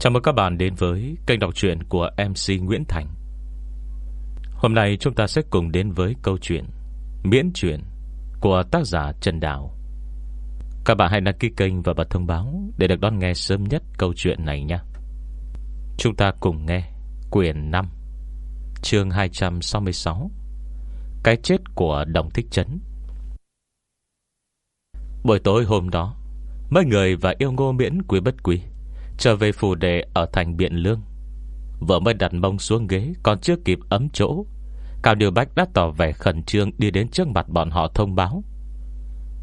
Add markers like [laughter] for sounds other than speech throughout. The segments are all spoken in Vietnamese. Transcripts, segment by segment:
Chào mừng các bạn đến với kênh đọc truyện của MC Nguyễn Thành. Hôm nay chúng ta sẽ cùng đến với câu chuyện Miễn truyện của tác giả Trần Đào. Các bạn hãy đăng ký kênh và bật thông báo Để được đón nghe sớm nhất câu chuyện này nhé. Chúng ta cùng nghe Quyển 5 Chương 266 Cái chết của Đồng Thích Trấn Buổi tối hôm đó, Mấy người và yêu ngô miễn quý bất quý. Trở về phủ đệ ở thành Biện Lương. Vợ mới đặt mông xuống ghế, Còn chưa kịp ấm chỗ. Cao Điều Bách đã tỏ vẻ khẩn trương Đi đến trước mặt bọn họ thông báo.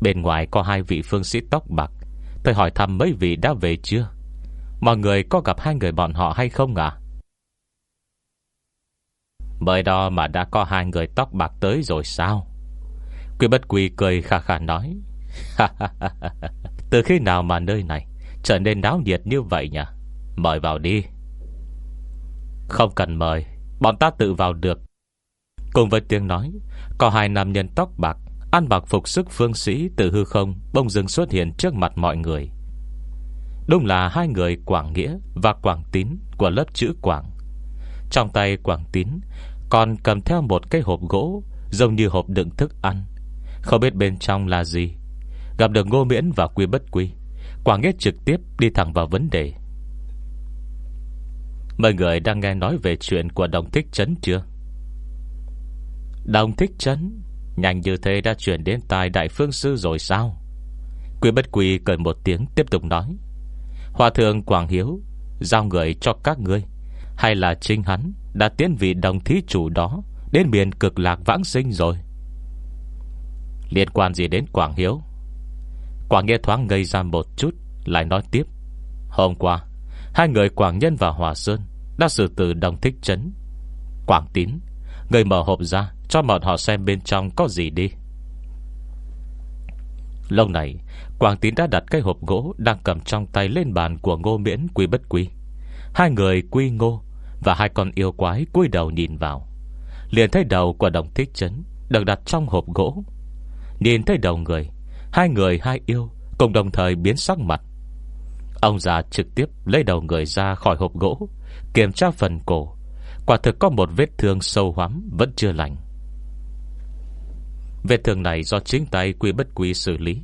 Bên ngoài có hai vị phương sĩ tóc bạc. Tôi hỏi thăm mấy vị đã về chưa? Mọi người có gặp hai người bọn họ hay không ạ? Bởi đó mà đã có hai người tóc bạc tới rồi sao? Quy bất quy cười khà khà nói. [laughs] Từ khi nào mà nơi này? Trở nên náo nhiệt như vậy nhỉ? Mời vào đi. Không cần mời, Bọn ta tự vào được. Cùng với tiếng nói, Có hai nam nhân tóc bạc, Ăn bạc phục sức phương sĩ từ hư không, Bông dưng xuất hiện trước mặt mọi người. Đúng là hai người Quảng Nghĩa và Quảng Tín Của lớp chữ Quảng. Trong tay Quảng Tín, Còn cầm theo một cái hộp gỗ, Giống như hộp đựng thức ăn. Không biết bên trong là gì. Gặp được Ngô Miễn và Quy Bất Quy. Quảng Nghĩa trực tiếp đi thẳng vào vấn đề Mọi người đang nghe nói về chuyện của Đồng Thích Trấn chưa? Đồng Thích Trấn Nhanh như thế đã chuyển đến tai Đại Phương Sư rồi sao? Quy Bất Quy cười một tiếng tiếp tục nói Hòa thượng Quảng Hiếu, Giao người cho các ngươi, Hay là chính hắn Đã tiến vị đồng thí chủ đó Đến miền cực lạc vãng sinh rồi Liên quan gì đến Quảng Hiếu Quảng Nghĩa thoáng ngây ra một chút, Lại nói tiếp. Hôm qua, Hai người Quảng Nhân và Hòa Sơn Đã xử từ đồng thích trấn. Quảng Tín, Người mở hộp ra Cho bọn họ xem bên trong có gì đi. Lâu này, Quảng Tín đã đặt cái hộp gỗ Đang cầm trong tay lên bàn của ngô miễn Quy bất quy. Hai người quy ngô Và hai con yêu quái cúi đầu nhìn vào. Liền thấy đầu của đồng thích trấn Được đặt trong hộp gỗ. Nhìn thấy đầu người Hai người hai yêu Cùng đồng thời biến sắc mặt. Ông già trực tiếp lấy đầu người ra khỏi hộp gỗ Kiểm tra phần cổ. Quả thực có một vết thương sâu hoắm Vẫn chưa lành. Vết thương này do chính tay quy bất quy xử lý.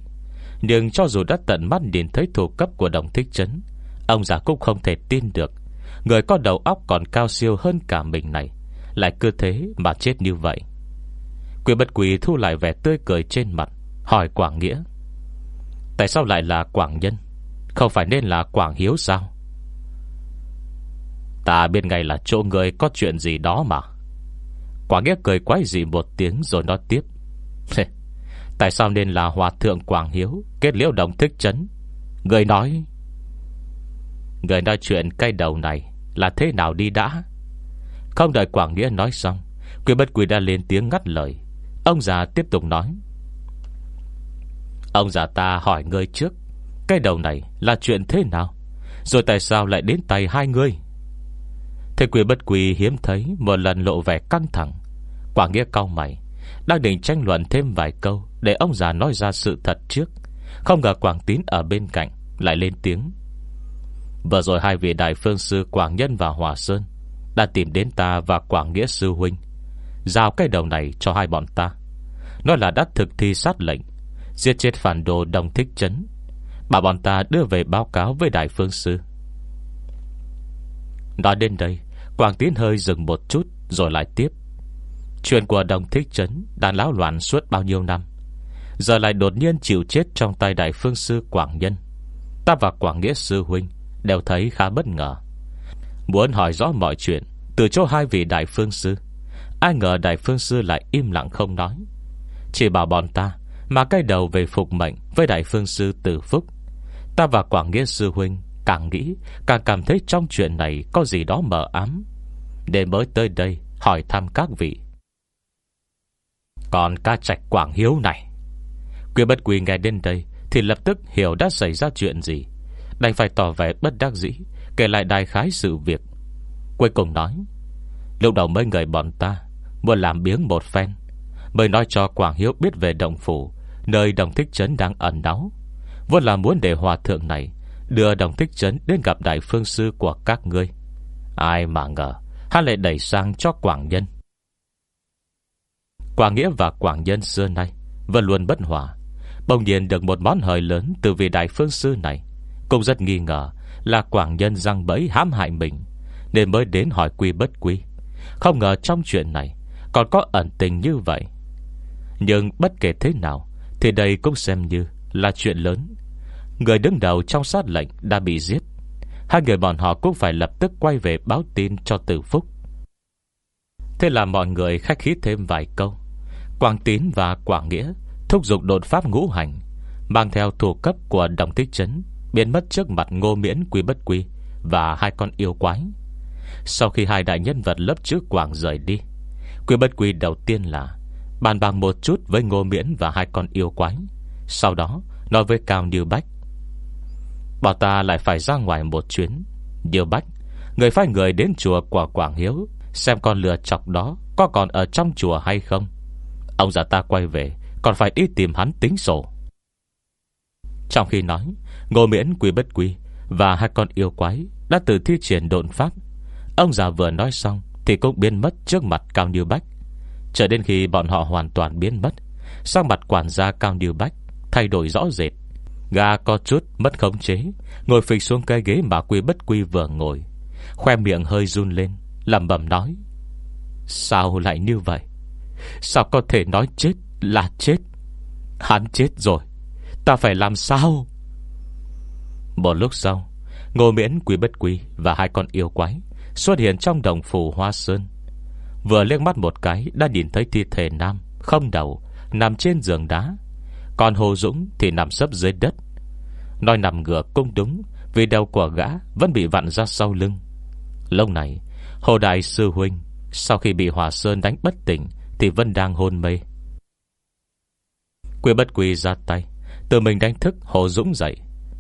Nhưng cho dù đã tận mắt nhìn thấy thủ cấp của đồng thích chấn, Ông già cũng không thể tin được. Người có đầu óc còn cao siêu hơn cả mình này Lại cứ thế mà chết như vậy. Quy bất quy thu lại vẻ tươi cười trên mặt. Hỏi Quảng Nghĩa. Tại sao lại là Quảng Nhân? Không phải nên là Quảng Hiếu sao? Ta biết ngay là chỗ người có chuyện gì đó mà. Quảng Nghĩa cười quái gì một tiếng rồi nói tiếp. [laughs] Tại sao nên là Hòa Thượng Quảng Hiếu? Kết liễu đồng thích chấn. Người nói. Người nói chuyện cây đầu này Là thế nào đi đã? Không đợi Quảng Nghĩa nói xong, Quy bất quỳ đã lên tiếng ngắt lời. Ông già tiếp tục nói. Ông già ta hỏi ngươi trước, Cái đầu này là chuyện thế nào? Rồi tại sao lại đến tay hai ngươi? Thế quỷ bất quỳ hiếm thấy, Một lần lộ vẻ căng thẳng. Quả nghĩa cao mày, Đang định tranh luận thêm vài câu Để ông già nói ra sự thật trước. Không ngờ Quảng Tín ở bên cạnh Lại lên tiếng. Vừa rồi hai vị đại phương sư Quảng Nhân và Hòa Sơn Đã tìm đến ta và Quảng Nghĩa sư huynh, Giao cái đầu này cho hai bọn ta. Nói là đã thực thi sát lệnh Giết chết phản đồ đồng thích chấn. Bảo bọn ta đưa về báo cáo với Đại Phương Sư. Nói đến đây Quảng Tiến hơi dừng một chút Rồi lại tiếp. Chuyện của đồng thích chấn Đã láo loạn suốt bao nhiêu năm. Giờ lại đột nhiên chịu chết Trong tay Đại Phương Sư Quảng Nhân. Ta và Quảng Nghĩa Sư Huynh Đều thấy khá bất ngờ. Muốn hỏi rõ mọi chuyện Từ chỗ hai vị Đại Phương Sư, Ai ngờ Đại Phương Sư lại im lặng không nói. Chỉ bảo bọn ta mà cái đầu về phục mệnh Với Đại Phương Sư Tử Phúc. Ta và Quảng Nghĩa Sư Huynh Càng nghĩ, càng cảm thấy trong chuyện này Có gì đó mờ ám. Để mới tới đây, hỏi thăm các vị. Còn ca trạch Quảng Hiếu này Quyên bất quỳ nghe đến đây Thì lập tức hiểu đã xảy ra chuyện gì. Đành phải tỏ vẻ bất đắc dĩ, Kể lại đại khái sự việc. Cuối cùng nói, Lúc đầu mấy người bọn ta Muốn làm biếng một phen Mới nói cho Quảng Hiếu biết về động phủ, Nơi đồng thích trấn đang ẩn náu. Vốn là muốn để hòa thượng này Đưa đồng thích trấn đến gặp đại phương sư của các ngươi. Ai mà ngờ, Hắn lại đẩy sang cho Quảng Nhân. Quảng Nghĩa và Quảng Nhân xưa nay Vẫn luôn bất hòa, Bỗng nhiên được một món hời lớn Từ vị đại phương sư này. Cũng rất nghi ngờ là Quảng Nhân răng bẫy hãm hại mình, Nên mới đến hỏi quy bất quy. Không ngờ trong chuyện này Còn có ẩn tình như vậy. Nhưng bất kể thế nào, Thì đây cũng xem như là chuyện lớn. Người đứng đầu trong sát lệnh đã bị giết. Hai người bọn họ cũng phải lập tức quay về báo tin cho tử phúc. Thế là mọi người khách khí thêm vài câu. Quảng Tín và Quảng Nghĩa Thúc giục đột pháp ngũ hành, Mang theo thủ cấp của đồng tích chấn, Biến mất trước mặt ngô miễn quý bất quý Và hai con yêu quái. Sau khi hai đại nhân vật lớp trước Quảng rời đi Quý bất quý đầu tiên là Bàn bạc một chút với ngô miễn và hai con yêu quái. Sau đó, nói với Cao Như Bách. Bảo ta lại phải ra ngoài một chuyến. Như Bách, Người phái người đến chùa của Quảng Hiếu, Xem con lừa chọc đó Có còn ở trong chùa hay không. Ông già ta quay về, Còn phải đi tìm hắn tính sổ. Trong khi nói, Ngô miễn Quý bất Quý Và hai con yêu quái Đã từ thi triển độn pháp. Ông già vừa nói xong Thì cũng biến mất trước mặt Cao Như Bách. Chờ đến khi bọn họ hoàn toàn biến mất Sang mặt quản gia Cao Như Bách Thay đổi rõ rệt. Gà có chút mất khống chế, Ngồi phịch xuống cái ghế mà quy bất quy vừa ngồi. Khoe miệng hơi run lên Lầm bầm nói, Sao lại như vậy? Sao có thể nói chết là chết? Hắn chết rồi, Ta phải làm sao? Một lúc sau, Ngô miễn quý bất quý Và hai con yêu quái Xuất hiện trong đồng phủ Hoa Sơn. Vừa liếc mắt một cái, Đã nhìn thấy thi thể nam, Không đầu, Nằm trên giường đá. Còn Hồ Dũng thì nằm sấp dưới đất. Nói nằm ngửa cũng đúng, Vì đầu của gã vẫn bị vặn ra sau lưng. Lâu này, Hồ Đại Sư Huynh, Sau khi bị Hòa Sơn đánh bất tỉnh, Thì vẫn đang hôn mê. Quy bất quy ra tay, Tự mình đánh thức Hồ Dũng dậy.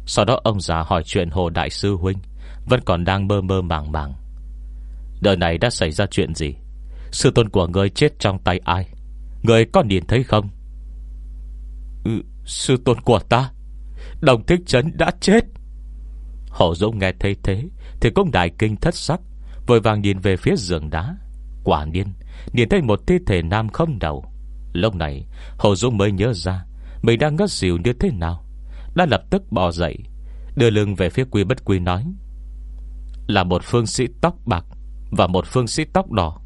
Sau đó ông già hỏi chuyện Hồ Đại Sư Huynh, Vẫn còn đang mơ mơ màng màng. Đời này đã xảy ra chuyện gì? Sư tôn của ngươi chết trong tay ai? Ngươi có nhìn thấy không? Ừ, Sư tôn của ta Đồng thích trấn đã chết. Hổ Dũng nghe thấy thế Thì cũng đại kinh thất sắc Vội vàng nhìn về phía giường đá. Quả nhiên Nhìn thấy một thi thể nam không đầu. Lúc này Hổ Dũng mới nhớ ra Mình đang ngất xỉu như thế nào. Đã lập tức bò dậy Đưa lưng về phía quy bất quy nói Là một phương sĩ tóc bạc Và một phương sĩ tóc đỏ.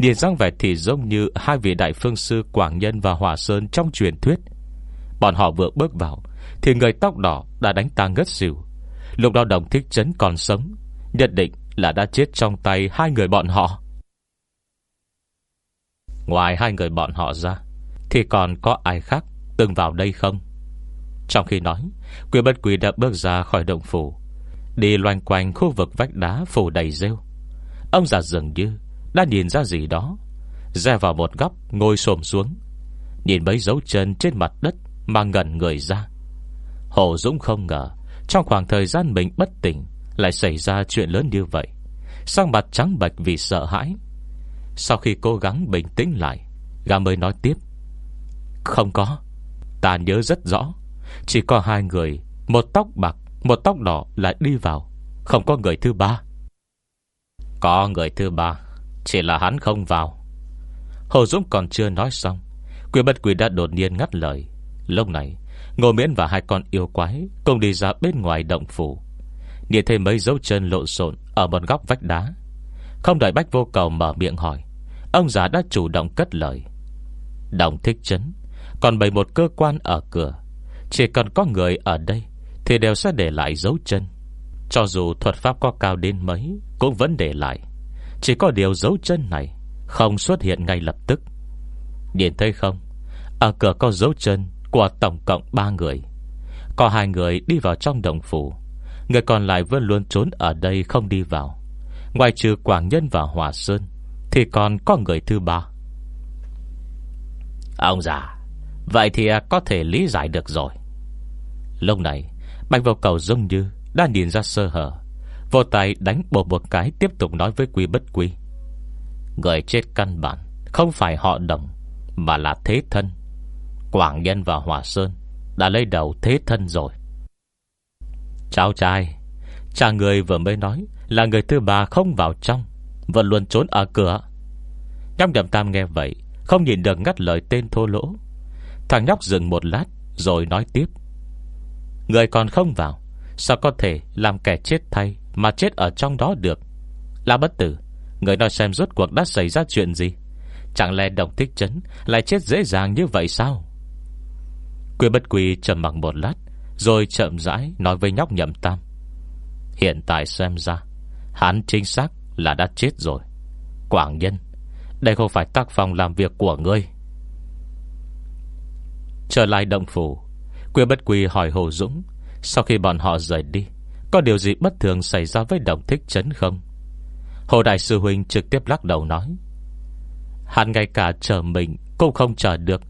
Nhìn răng vẻ thì giống như Hai vị đại phương sư Quảng Nhân và Hòa Sơn Trong truyền thuyết. Bọn họ vừa bước vào, Thì người tóc đỏ đã đánh ta ngất xỉu. Lúc đó đồng thích chấn còn sống Nhận định là đã chết trong tay Hai người bọn họ. Ngoài hai người bọn họ ra, Thì còn có ai khác Từng vào đây không? Trong khi nói Quyền bất quỷ đã bước ra khỏi động phủ, Đi loanh quanh khu vực vách đá phủ đầy rêu. Ông già dường như đã nhìn ra gì đó. Ra vào một góc, ngồi xồm xuống, Nhìn mấy dấu chân trên mặt đất Mà ngẩn người ra. Hồ Dũng không ngờ, Trong khoảng thời gian mình bất tỉnh Lại xảy ra chuyện lớn như vậy. Sang mặt trắng bạch vì sợ hãi. Sau khi cố gắng bình tĩnh lại Gà mới nói tiếp. Không có. Ta nhớ rất rõ. Chỉ có hai người, Một tóc bạc, Một tóc đỏ lại đi vào. Không có người thứ ba. Có người thứ ba. Chỉ là hắn không vào. Hồ Dũng còn chưa nói xong, Quỷ bất quỷ đã đột nhiên ngắt lời. Lúc này, Ngô Miễn và hai con yêu quái Cùng đi ra bên ngoài động phủ. Nhìn thấy mấy dấu chân lộn xộn Ở một góc vách đá. Không đợi Bách vô cầu mở miệng hỏi, Ông già đã chủ động cất lời. Đồng thích chấn, Còn bày một cơ quan ở cửa. Chỉ cần có người ở đây Thì đều sẽ để lại dấu chân. Cho dù thuật pháp có cao đến mấy, Cũng vẫn để lại. Chỉ có điều dấu chân này Không xuất hiện ngay lập tức. Nhìn thấy không? Ở cửa có dấu chân của tổng cộng 3 người. Có hai người đi vào trong đồng phủ. Người còn lại vẫn luôn trốn ở đây không đi vào. Ngoài trừ Quảng Nhân và Hòa Sơn Thì còn có người thứ ba. Ông già Vậy thì có thể lý giải được rồi. Lúc này Bạch vào cầu giống như Đã nhìn ra sơ hở Vô tay đánh bộ một cái, Tiếp tục nói với quy bất quy. Người chết căn bản, Không phải họ đồng, Mà là thế thân. Quảng Nhân và Hòa Sơn Đã lấy đầu thế thân rồi. Cháu trai, Cha người vừa mới nói Là người thứ ba không vào trong, Vẫn luôn trốn ở cửa. Nhóc đầm tam nghe vậy, Không nhìn được ngắt lời tên thô lỗ. Thằng nhóc dừng một lát, Rồi nói tiếp. Người còn không vào, Sao có thể làm kẻ chết thay? Mà chết ở trong đó được. Là bất tử, Người nói xem rốt cuộc đã xảy ra chuyện gì? Chẳng lẽ đồng thích chấn Lại chết dễ dàng như vậy sao? Quy bất quy trầm mặc một lát, Rồi chậm rãi nói với nhóc nhậm tam. Hiện tại xem ra, Hắn chính xác là đã chết rồi. Quảng nhân, Đây không phải tác phòng làm việc của ngươi. Trở lại động phủ, Quy bất quy hỏi Hồ Dũng, Sau khi bọn họ rời đi có điều gì bất thường xảy ra với đồng thích chấn không? Hồ Đại Sư Huynh trực tiếp lắc đầu nói. Hắn ngay cả chờ mình Cũng không chờ được.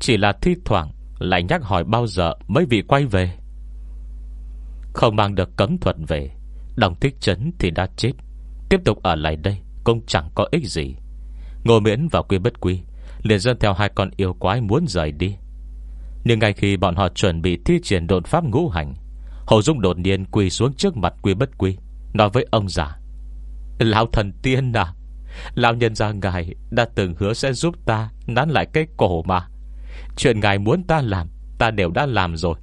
Chỉ là thi thoảng lại nhắc hỏi bao giờ mới vị quay về. Không mang được cấm thuật về Đồng thích chấn thì đã chết. Tiếp tục ở lại đây Cũng chẳng có ích gì. Ngô miễn và quy bất quy liền dân theo hai con yêu quái muốn rời đi. Nhưng ngay khi bọn họ chuẩn bị thi triển đột pháp ngũ hành Hồ Dung đột nhiên quỳ xuống trước mặt quy bất quy Nói với ông già, Lão thần tiên à Lão nhân gia ngài đã từng hứa sẽ giúp ta Nắn lại cái cổ mà. Chuyện ngài muốn ta làm, Ta đều đã làm rồi.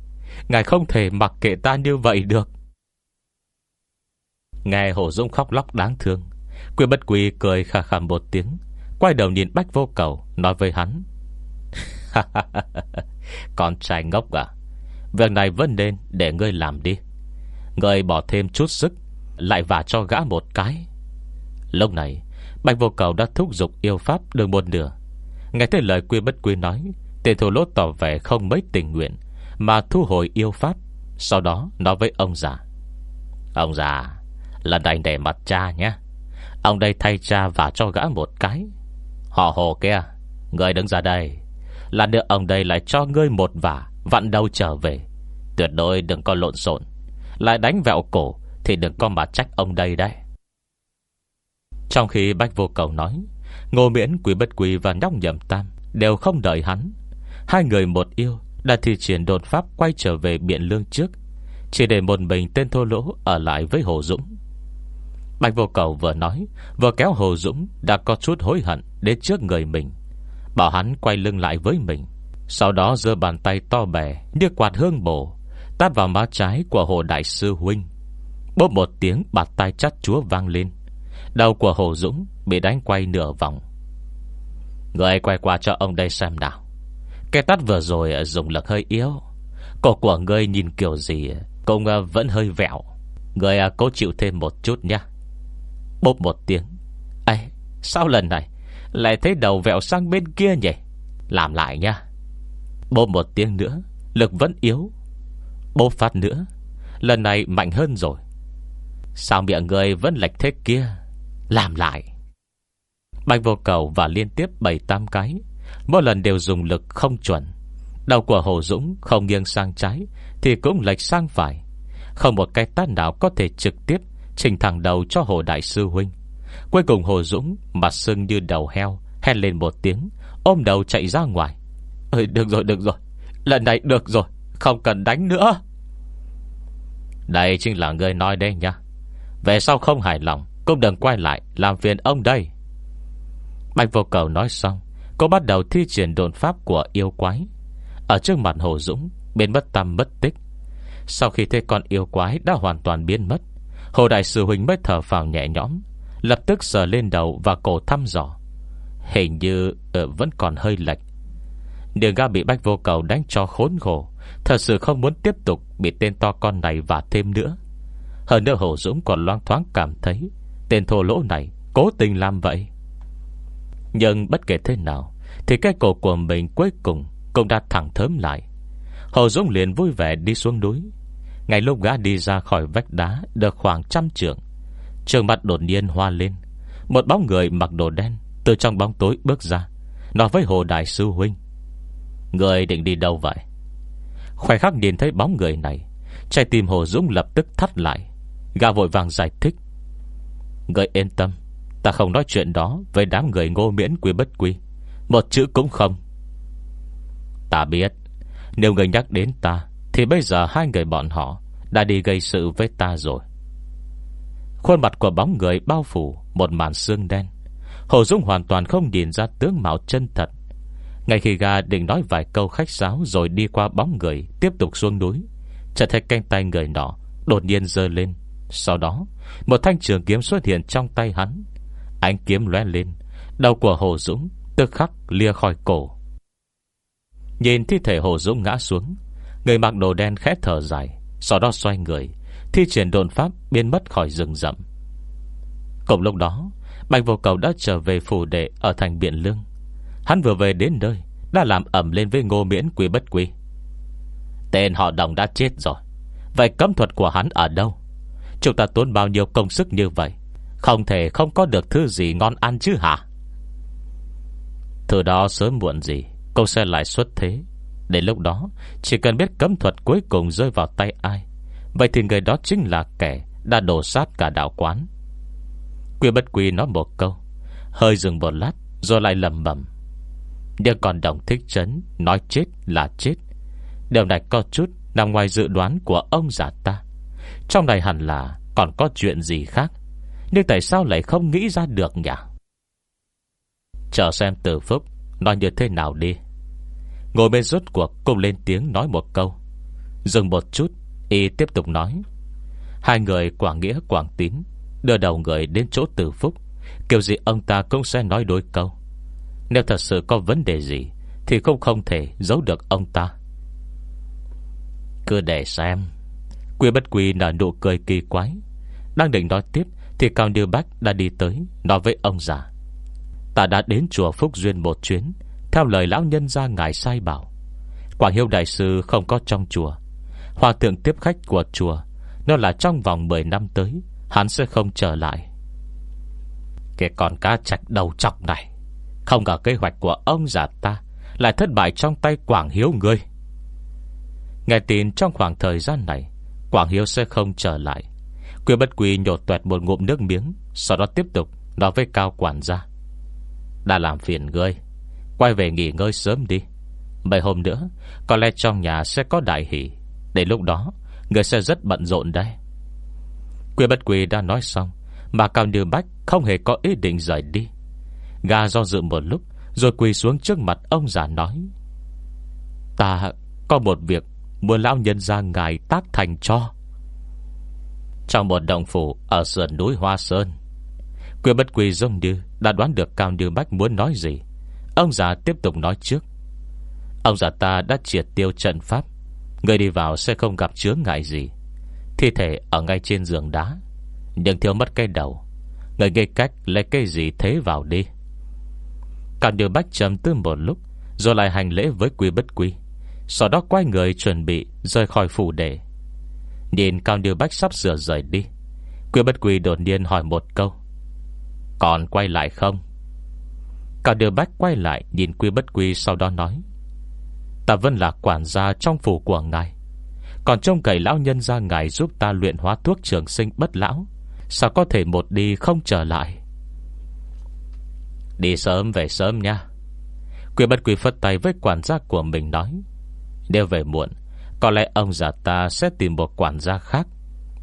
Ngài không thể mặc kệ ta như vậy được. Nghe Hồ Dung khóc lóc đáng thương Quy bất quy cười khà khà một tiếng, Quay đầu nhìn Bách vô cầu, Nói với hắn [laughs] Con trai ngốc à Việc này vẫn nên để ngươi làm đi. Ngươi bỏ thêm chút sức, Lại vả cho gã một cái. Lúc này, Bạch vô cầu đã thúc giục yêu pháp được một nửa. Nghe thấy lời quy bất quy nói Tên thủ lốt tỏ vẻ không mấy tình nguyện, Mà thu hồi yêu pháp, Sau đó nói với ông già. Ông già Lần này để mặt cha nhé. Ông đây thay cha và cho gã một cái. Họ hồ kia Người đứng ra đây, Là được ông đây lại cho ngươi một vả. Vặn đầu trở về. Tuyệt đối đừng có lộn xộn. Lại đánh vẹo cổ Thì đừng có mà trách ông đây đấy. Trong khi Bách Vô Cầu nói Ngô Miễn, Quý Bất Quý và Nhóc Nhậm Tam Đều không đợi hắn. Hai người một yêu Đã thi triển đột pháp quay trở về Biện Lương trước Chỉ để một mình tên thô lỗ Ở lại với Hồ Dũng. Bạch vô cầu vừa nói Vừa kéo Hồ Dũng đã có chút hối hận Đến trước người mình. Bảo hắn quay lưng lại với mình. Sau đó giơ bàn tay to bè Như quạt hương bổ, Tát vào má trái của Hồ Đại Sư Huynh. Bốp một tiếng bạt tay chắt chúa vang lên. Đầu của Hồ Dũng Bị đánh quay nửa vòng. Người quay qua cho ông đây xem nào. Cái tắt vừa rồi dùng lực hơi yếu. Cổ của ngươi nhìn kiểu gì Cũng ờ, vẫn hơi vẹo. Người ờ, cố chịu thêm một chút nhé Bốp một tiếng. Ê, sao lần này Lại thấy đầu vẹo sang bên kia nhỉ? Làm lại nhá. Bố một tiếng nữa, Lực vẫn yếu. Bố phát nữa, Lần này mạnh hơn rồi. Sao miệng người vẫn lệch thế kia? Làm lại. Bạch vô cầu và liên tiếp 7-8 cái. Mỗi lần đều dùng lực không chuẩn. Đầu của Hồ Dũng không nghiêng sang trái, Thì cũng lệch sang phải. Không một cái tát nào có thể trực tiếp Trình thẳng đầu cho Hồ Đại Sư Huynh. Cuối cùng Hồ Dũng Mặt sưng như đầu heo Hèn lên một tiếng, Ôm đầu chạy ra ngoài. Ơi được rồi được rồi. Lần này được rồi Không cần đánh nữa. Đây chính là người nói đây nha Về sau không hài lòng Cũng đừng quay lại làm phiền ông đây. Bạch vô cầu nói xong Cô bắt đầu thi triển đồn pháp của yêu quái. Ở trước mặt Hồ Dũng Biến mất tâm mất tích. Sau khi thấy con yêu quái đã hoàn toàn biến mất Hồ Đại Sư Huynh mới thở vào nhẹ nhõm Lập tức sờ lên đầu và cổ thăm dò. Hình như uh, vẫn còn hơi lệch. Đường ga bị bách vô cầu đánh cho khốn khổ. Thật sự không muốn tiếp tục Bị tên to con này và thêm nữa. Hơn nữa Hồ Dũng còn loang thoáng cảm thấy Tên thô lỗ này Cố tình làm vậy. Nhưng bất kể thế nào, Thì cái cổ của mình cuối cùng Cũng đã thẳng thớm lại. Hồ Dũng liền vui vẻ đi xuống núi. Ngay lúc gã đi ra khỏi vách đá Được khoảng trăm trượng, Trường mặt đột nhiên hoa lên. Một bóng người mặc đồ đen Từ trong bóng tối bước ra, Nói với Hồ Đại Sư Huynh Người định đi đâu vậy? Khoảnh khắc nhìn thấy bóng người này, Trái tim Hồ Dũng lập tức thắt lại. Gà vội vàng giải thích. Người yên tâm, Ta không nói chuyện đó Với đám người ngô miễn quy bất quy. Một chữ cũng không. Ta biết, Nếu người nhắc đến ta, thì bây giờ hai người bọn họ Đã đi gây sự với ta rồi. Khuôn mặt của bóng người bao phủ Một màn xương đen. Hồ Dung hoàn toàn không nhìn ra tướng mạo chân thật ngay khi ga định nói vài câu khách sáo Rồi đi qua bóng người, Tiếp tục xuống núi, Chợt thấy canh tay người nọ Đột nhiên dơ lên. Sau đó, Một thanh trường kiếm xuất hiện trong tay hắn. Ánh kiếm lóe lên, Đầu của Hồ Dũng tức khắc lia khỏi cổ. Nhìn thi thể Hồ Dũng ngã xuống, Người mặc đồ đen khẽ thở dài, Sau đó xoay người, Thi triển đồn pháp biến mất khỏi rừng rậm. Cùng lúc đó, Bạch vô cầu đã trở về phủ đệ Ở thành Biện Lương. Hắn vừa về đến nơi, Đã làm ẩm lên với ngô miễn quý bất quý Tên họ đồng đã chết rồi. Vậy cấm thuật của hắn ở đâu? Chúng ta tốn bao nhiêu công sức như vậy? Không thể không có được thứ gì ngon ăn chứ hả? Thứ đó sớm muộn gì câu sẽ lại xuất thế. Đến lúc đó, Chỉ cần biết cấm thuật cuối cùng rơi vào tay ai, Vậy thì người đó chính là kẻ Đã đổ sát cả đạo quán. Quy bất quy nói một câu, Hơi dừng một lát, Rồi lại lầm bầm nhưng còn đồng thích chấn Nói chết là chết. Điều này có chút nằm ngoài dự đoán của ông già ta. Trong này hẳn là Còn có chuyện gì khác? Nhưng tại sao lại không nghĩ ra được nhỉ? Chờ xem từ phúc Nói như thế nào đi. Ngồi bên rốt cuộc cùng lên tiếng nói một câu. Dừng một chút, Y tiếp tục nói. Hai người Quảng Nghĩa, Quảng Tín Đưa đầu người đến chỗ tử phúc. Kiểu gì ông ta cũng sẽ nói đôi câu. Nếu thật sự có vấn đề gì, Thì không không thể giấu được ông ta. Cứ để xem. Quy bất quy nở nụ cười kỳ quái. Đang định nói tiếp, Thì Cao Như Bách đã đi tới, Nói với ông già. Ta đã đến chùa Phúc Duyên một chuyến, Theo lời lão nhân ra ngài sai bảo. Quảng Hiếu Đại Sư không có trong chùa. Hòa thượng tiếp khách của chùa, Nó là trong vòng 10 năm tới, Hắn sẽ không trở lại. Cái con cá chạch đầu chọc này. Không ngờ kế hoạch của ông già ta Lại thất bại trong tay Quảng Hiếu ngươi. Nghe tin trong khoảng thời gian này, Quảng Hiếu sẽ không trở lại. Quyên bất quỳ nhột tuẹt một ngụm nước miếng, Sau đó tiếp tục nói với cao quản gia. Đã làm phiền ngươi, Quay về nghỉ ngơi sớm đi. Mấy hôm nữa, Có lẽ trong nhà sẽ có đại hỷ. Để lúc đó Người sẽ rất bận rộn đây Quyên bất quỳ đã nói xong, Mà Cao Như Bách không hề có ý định rời đi. Gà do dự một lúc, Rồi quỳ xuống trước mặt ông già nói, Ta, có một việc Muốn lão nhân ra ngài tác thành cho. Trong một động phủ Ở sườn núi Hoa Sơn Quyền bất quỳ giống như Đã đoán được Cao Như Bách muốn nói gì, Ông già tiếp tục nói trước. Ông già ta đã triệt tiêu trận pháp, Người đi vào sẽ không gặp chướng ngại gì. Thi thể ở ngay trên giường đá, Nhưng thiếu mất cái đầu, Người gây cách lấy cái gì thế vào đi? Cả điều bách trầm tư một lúc, Rồi lại hành lễ với quy bất quy. Sau đó quay người chuẩn bị Rời khỏi phủ đề Nhìn Cao Điều Bách sắp sửa rời đi, Quy bất quy đột nhiên hỏi một câu. Còn quay lại không? Cao Điều Bách quay lại Nhìn Quy bất quy sau đó nói. Ta vẫn là quản gia trong phủ của ngài. Còn trông cậy lão nhân ra ngài Giúp ta luyện hóa thuốc trường sinh bất lão, Sao có thể một đi không trở lại? Đi sớm về sớm nha Quỷ bất quỷ phất tay với quản gia của mình nói, Nếu về muộn, Có lẽ ông già ta sẽ tìm một quản gia khác.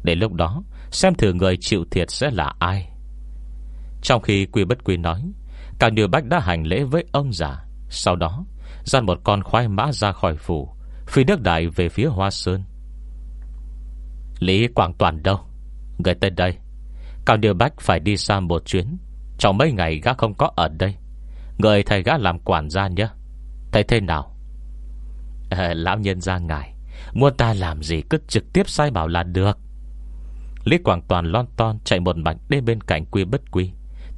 Để lúc đó, Xem thử người chịu thiệt sẽ là ai. Trong khi quỷ bất quỷ nói Cả Như Bách đã hành lễ với ông già, Sau đó Dàn một con khoai mã ra khỏi phủ, Phi nước đại về phía Hoa Sơn. Lý Quảng Toàn đâu? Người tên đây. Cao Điều Bách phải đi xa một chuyến. Trong mấy ngày gã không có ở đây. Người thầy gã làm quản gia nhé Thầy thế nào? À, Lão nhân ra ngài. Muốn ta làm gì cứ trực tiếp sai bảo là được. Lý Quảng Toàn lon ton Chạy một mạch đến bên cạnh quy bất quy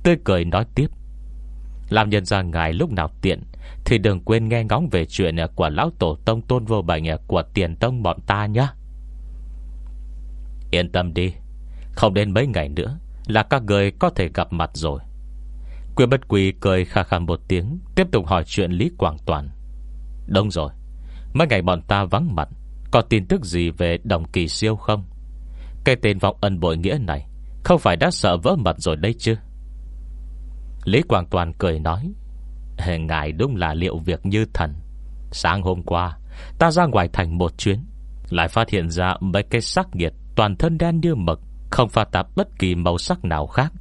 Tươi cười nói tiếp. Làm nhân ra ngài lúc nào tiện thì đừng quên nghe ngóng về chuyện Của lão tổ tông tôn vô bệnh Của tiền tông bọn ta nhé. Yên tâm đi Không đến mấy ngày nữa Là các người có thể gặp mặt rồi. Quyên bất quỳ cười khà khà một tiếng, Tiếp tục hỏi chuyện Lý Quảng Toàn. Đông rồi, Mấy ngày bọn ta vắng mặt, Có tin tức gì về đồng kỳ siêu không? Cái tên vọng ân bội nghĩa này, Không phải đã sợ vỡ mặt rồi đây chứ? Lý Quảng Toàn cười nói Ngài đúng là liệu việc như thần. Sáng hôm qua, Ta ra ngoài thành một chuyến, Lại phát hiện ra mấy cái sắc nhiệt Toàn thân đen như mực, Không pha tạp bất kỳ màu sắc nào khác.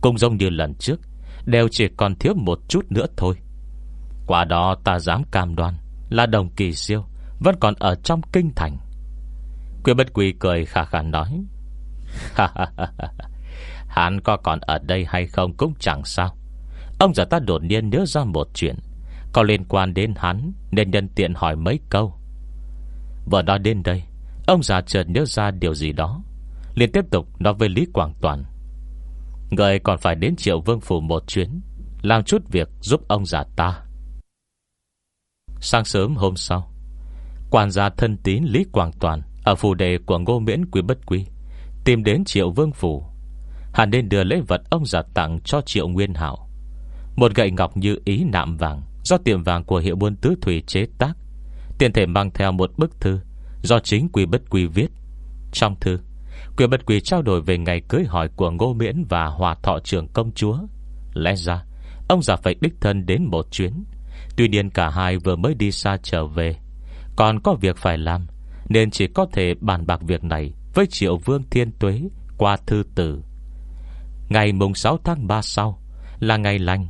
Cũng giống như lần trước Đều chỉ còn thiếu một chút nữa thôi. Quả đó ta dám cam đoan Là đồng kỳ siêu Vẫn còn ở trong kinh thành. Quyên bất quỳ cười khả khả nói Hắn có còn ở đây hay không cũng chẳng sao. Ông già ta đột nhiên nhớ ra một chuyện, Có liên quan đến hắn Nên nhân tiện hỏi mấy câu. Vừa nói đến đây, Ông già chợt nhớ ra điều gì đó, liền tiếp tục nói với Lý Quảng Toàn. Người còn phải đến triệu vương phủ một chuyến, Làm chút việc giúp ông già ta. Sáng sớm hôm sau, Quản gia thân tín Lý Quảng Toàn Ở phủ đề của Ngô Miễn Quý Bất Quý Tìm đến triệu vương phủ Hắn nên đưa lễ vật ông già tặng cho triệu nguyên hảo. Một gậy ngọc như ý nạm vàng Do tiệm vàng của hiệu buôn tứ thủy chế tác Tiền thể mang theo một bức thư Do chính quy Bất quy viết. Trong thư Quyền Bất quỷ trao đổi về ngày cưới hỏi Của Ngô Miễn và Hòa Thọ trưởng công chúa. Lẽ ra, Ông già phải đích thân đến một chuyến. Tuy nhiên cả hai vừa mới đi xa trở về. Còn có việc phải làm, Nên chỉ có thể bàn bạc việc này Với triệu vương thiên tuế Qua thư tử. Ngày mùng 6 tháng 3 sau, Là ngày lành.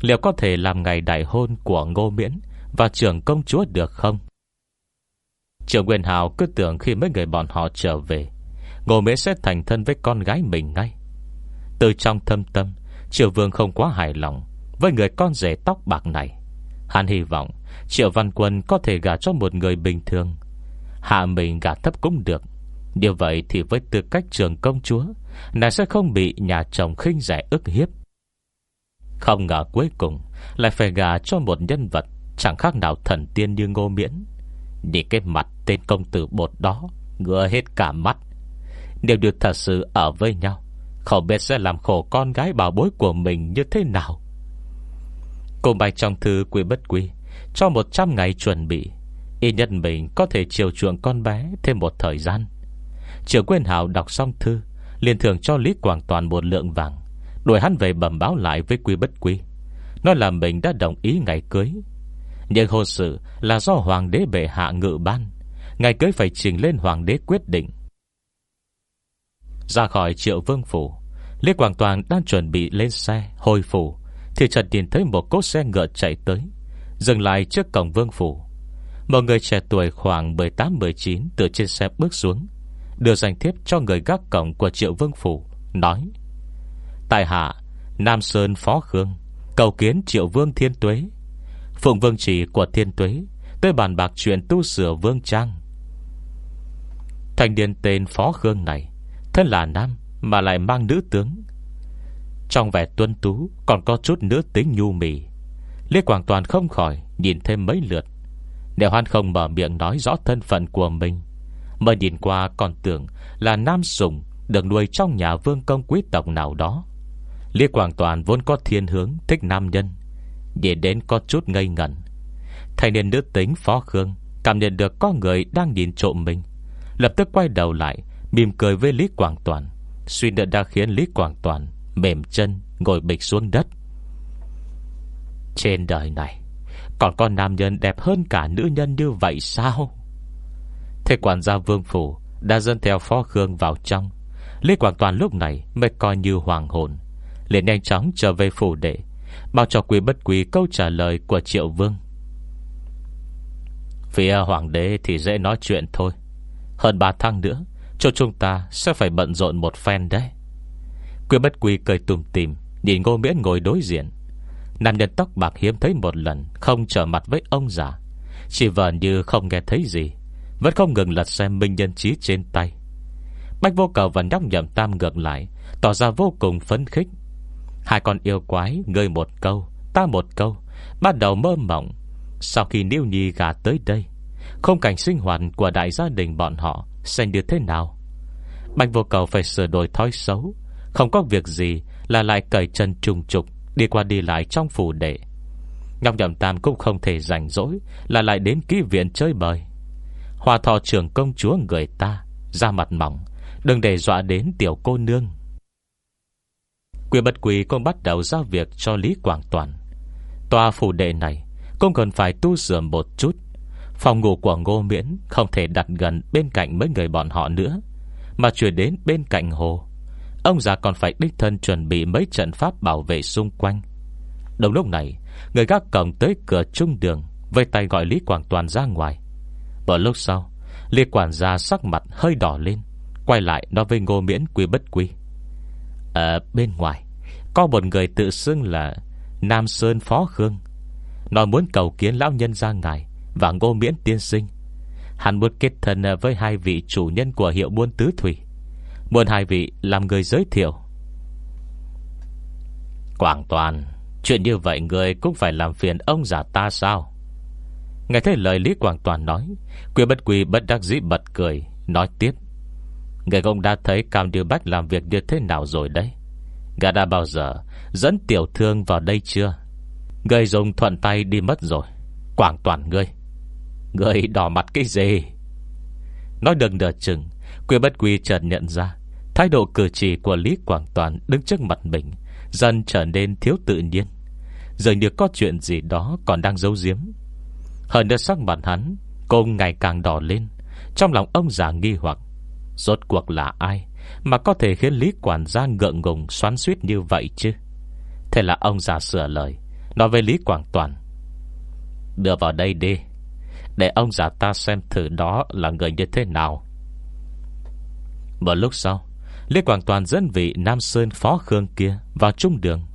Liệu có thể làm ngày đại hôn của Ngô Miễn Và trưởng công chúa được không? Triệu Nguyên Hào cứ tưởng khi mấy người bọn họ trở về Ngô Mễ sẽ thành thân với con gái mình ngay. Từ trong thâm tâm Triệu Vương không quá hài lòng Với người con rể tóc bạc này. Hắn hy vọng Triệu Văn Quân có thể gả cho một người bình thường. Hạ mình gả thấp cũng được. Điều vậy thì với tư cách trường công chúa, Nàng sẽ không bị nhà chồng khinh rẻ ức hiếp. Không ngờ cuối cùng Lại phải gả cho một nhân vật Chẳng khác nào thần tiên như ngô miễn. Nhìn cái mặt tên công tử bột đó Ngựa hết cả mắt. Nếu được thật sự ở với nhau. Không biết sẽ làm khổ con gái bảo bối của mình như thế nào. Cô bạch trong thư quy bất quy, Cho 100 ngày chuẩn bị. Y nhất mình có thể chiều chuộng con bé Thêm một thời gian. Triệu Quyên Hảo đọc xong thư, liền thường cho Lý Quảng Toàn một lượng vàng, Đuổi hắn về bẩm báo lại với quy bất quy. Nói là mình đã đồng ý ngày cưới. Nhưng hôn sự là do Hoàng đế bệ hạ ngự ban, Ngày cưới phải trình lên Hoàng đế quyết định. Ra khỏi triệu vương phủ, Lý Quảng Toàn đang chuẩn bị lên xe Hồi phủ, Thì chợt nhìn thấy một cốt xe ngựa chạy tới, Dừng lại trước cổng vương phủ. Một người trẻ tuổi khoảng 18-19 Từ trên xe bước xuống, Đưa danh thiếp cho người gác cổng của triệu vương phủ, Nói, Tại hạ, Nam Sơn Phó Khương, Cầu kiến triệu vương thiên tuế. Phụng vương chỉ của thiên tuế, Tới bàn bạc chuyện tu sửa vương trang. Thành điên tên Phó Khương này Thân là nam Mà lại mang nữ tướng. Trong vẻ tuân tú, Còn có chút nữ tính nhu mì. Lê Quảng Toàn không khỏi, Nhìn thêm mấy lượt. Nếu hắn không mở miệng nói rõ thân phận của mình Mới nhìn qua còn tưởng Là nam sùng Được nuôi trong nhà vương công quý tộc nào đó. Lê Quảng Toàn vốn có thiên hướng, Thích nam nhân Để đến có chút ngây ngẩn. Thành niên nữ tính Phó Khương Cảm nhận được có người đang nhìn trộm mình, Lập tức quay đầu lại Mỉm cười với Lý Quảng Toàn. Suy nữa đã khiến Lý Quảng Toàn Mềm chân, ngồi bịch xuống đất. Trên đời này, Còn có nam nhân đẹp hơn cả nữ nhân như vậy sao? Thế quản gia vương phủ Đã dân theo phó Khương vào trong. Lý Quảng Toàn lúc này mới coi như hoàng hồn, liền nhanh chóng trở về phủ đệ Bảo cho quý bất quý câu trả lời của triệu vương. Phía hoàng đế thì dễ nói chuyện thôi, Hơn 3 tháng nữa cho chúng ta sẽ phải bận rộn một phen đấy. Quyên bất quy cười tùm tìm, Nhìn ngô miễn ngồi đối diện. Nam nhân tóc bạc hiếm thấy một lần, Không trở mặt với ông già. Chỉ vờ như không nghe thấy gì, Vẫn không ngừng lật xem minh nhân trí trên tay. Bách vô cầu và nhóc nhậm tam ngược lại, Tỏ ra vô cùng phấn khích. Hai con yêu quái, Ngươi một câu, Ta một câu, Bắt đầu mơ mộng. Sau khi Niêu Nhi gà tới đây Không cảnh sinh hoạt của đại gia đình bọn họ sẽ như thế nào? Bạch vô cầu phải sửa đổi thói xấu. Không có việc gì là lại cởi chân trùng trục, Đi qua đi lại trong phủ đệ. Ngọc Nhậm Tam cũng không thể rảnh rỗi Là lại đến ký viện chơi bời. Hòa thọ trưởng công chúa người ta Ra mặt mỏng, Đừng để dọa đến tiểu cô nương. Quyền bất quỳ cũng bắt đầu giao việc cho Lý Quảng Toàn. Tòa phủ đệ này Cũng cần phải tu sửa một chút. Phòng ngủ của Ngô Miễn Không thể đặt gần bên cạnh mấy người bọn họ nữa, Mà chuyển đến bên cạnh hồ. Ông già còn phải đích thân chuẩn bị Mấy trận pháp bảo vệ xung quanh. Đồng lúc này, Người gác cổng tới cửa trung đường, Vây tay gọi Lý Quảng Toàn ra ngoài. Một lúc sau, Lý quản gia sắc mặt hơi đỏ lên, Quay lại nói với Ngô Miễn quý bất quý Ở ờ, bên ngoài, Có một người tự xưng là Nam Sơn Phó Khương Nó muốn cầu kiến lão nhân ra ngài. Và Ngô Miễn tiên sinh. Hắn muốn kết thân ờ, với hai vị chủ nhân Của hiệu buôn tứ thủy. Muốn hai vị làm người giới thiệu. Quảng Toàn, Chuyện như vậy người cũng phải làm phiền ông già ta sao? Nghe thấy lời Lý Quảng Toàn nói, Quy bất quy bất đắc dĩ bật cười, Nói tiếp. Người cũng đã thấy Cam Điều Bách làm việc như thế nào rồi đấy? Gã đã bao giờ Dẫn tiểu thương vào đây chưa? Người dùng thuận tay đi mất rồi. Quảng Toàn ngươi Người đỏ mặt cái gì? Nói đừng đờ chừng, Quy bất quy chợt nhận ra, Thái độ cử chỉ của Lý Quảng Toàn Đứng trước mặt mình, Dần trở nên thiếu tự nhiên. Dường như có chuyện gì đó còn đang giấu giếm. Hơn nữa sắc mặt hắn Cùng ngày càng đỏ lên, Trong lòng ông già nghi hoặc. Rốt cuộc là ai Mà có thể khiến Lý Quản gia ngượng ngùng, Xoắn suýt như vậy chứ? Thế là ông già sửa lời, Nói với Lý Quảng Toàn. Đưa vào đây đi. Để ông già ta xem thử đó là người như thế nào. Một lúc sau, Lý Quảng Toàn dẫn vị Nam Sơn Phó Khương kia Vào trung đường.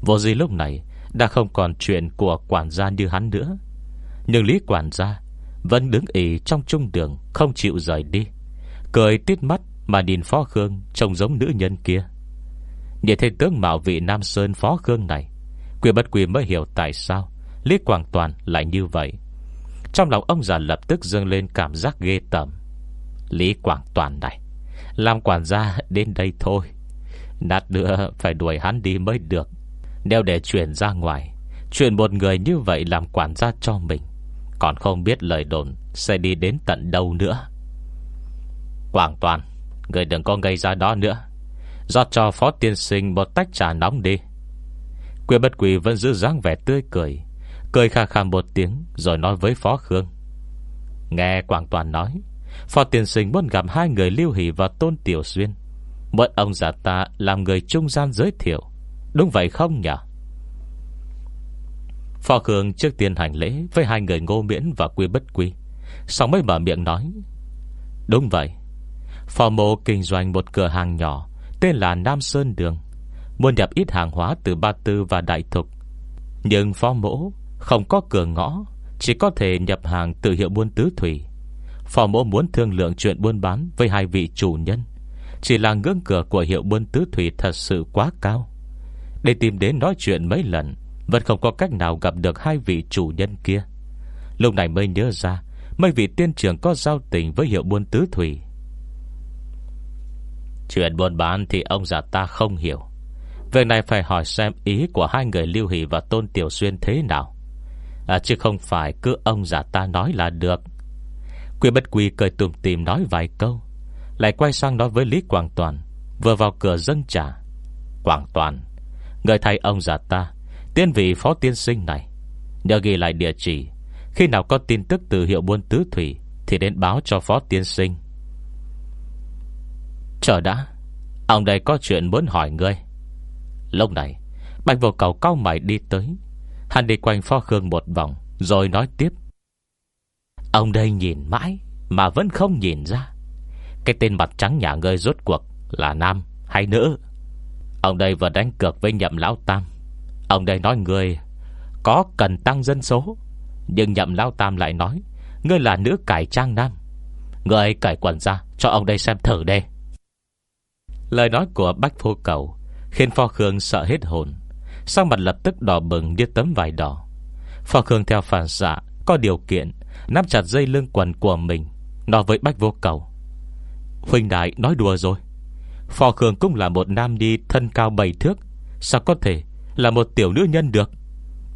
Vô gì lúc này Đã không còn chuyện của quản gia như hắn nữa. Nhưng Lý Quản gia Vẫn đứng ý trong trung đường, Không chịu rời đi. Cười tít mắt mà nhìn Phó Khương Trông giống nữ nhân kia. Nhìn thấy tướng mạo vị Nam Sơn Phó Khương này Quyền bất quyền mới hiểu tại sao Lý Quảng Toàn lại như vậy. Trong lòng ông già lập tức dâng lên cảm giác ghê tởm. Lý Quảng Toàn này, Làm quản gia đến đây thôi. Nát nữa phải đuổi hắn đi mới được. Đeo để chuyển ra ngoài Chuyện một người như vậy làm quản gia cho mình, Còn không biết lời đồn Sẽ đi đến tận đâu nữa. Quảng Toàn, Người đừng có gây ra đó nữa. Giọt cho Phó Tiên Sinh một tách trà nóng đi. Quyền bất quỷ vẫn giữ dáng vẻ tươi cười. Cười khà khà một tiếng, Rồi nói với Phó Khương. Nghe Quảng Toàn nói, Phó Tiên Sinh muốn gặp hai người Lưu Hỷ và Tôn Tiểu Xuyên. Muốn ông giả ta làm người trung gian giới thiệu, Đúng vậy không nhỉ? Phó Khương trước tiên hành lễ Với hai người ngô miễn và quy bất quy Xong mới mở miệng nói, Đúng vậy. Phò mộ kinh doanh một cửa hàng nhỏ, Tên là Nam Sơn Đường, Muốn nhập ít hàng hóa từ Ba Tư và Đại Thục. Nhưng phó mộ không có cửa ngõ, Chỉ có thể nhập hàng từ hiệu buôn tứ thủy. Phò mỗ muốn thương lượng chuyện buôn bán Với hai vị chủ nhân. Chỉ là ngưỡng cửa của hiệu buôn tứ thủy Thật sự quá cao. Để tìm đến nói chuyện mấy lần, Vẫn không có cách nào gặp được hai vị chủ nhân kia. Lúc này mới nhớ ra, Mấy vị tiên trưởng có giao tình với hiệu buôn tứ thủy. Chuyện buôn bán thì ông già ta không hiểu. Việc này phải hỏi xem ý của hai người Lưu Hỷ và Tôn Tiểu Xuyên thế nào à, Chứ không phải cứ ông già ta nói là được. Quy bất quy cười tùm tìm nói vài câu Lại quay sang nói với Lý Quảng Toàn Vừa vào cửa dâng trả Quảng Toàn Người thay ông già ta Tiên vị phó tiên sinh này Nhờ ghi lại địa chỉ Khi nào có tin tức từ hiệu buôn tứ thủy Thì đến báo cho phó tiên sinh. Chờ đã Ông đây có chuyện muốn hỏi ngươi. Lúc này Bạch vô cầu cao mày đi tới Hắn đi quanh pho khương một vòng, Rồi nói tiếp. Ông đây nhìn mãi Mà vẫn không nhìn ra. Cái tên mặt trắng nhà ngươi rốt cuộc Là nam hay nữ? Ông đây vừa đánh cược với nhậm lão tam. Ông đây nói ngươi Có cần tăng dân số. Nhưng nhậm lão tam lại nói, Ngươi là nữ cải trang nam. Ngươi cải quần ra, cho ông đây xem thử đây. Lời nói của Bách Phô Cầu Khiến Phò Khương sợ hết hồn. Sang mặt lập tức đỏ bừng như tấm vải đỏ. Phò Khương theo phản xạ, Có điều kiện, Nắm chặt dây lưng quần của mình, Nói với Bách Vô Cầu. Huynh Đại, nói đùa rồi. Phò Khương cũng là một nam đi thân cao bảy thước, Sao có thể là một tiểu nữ nhân được?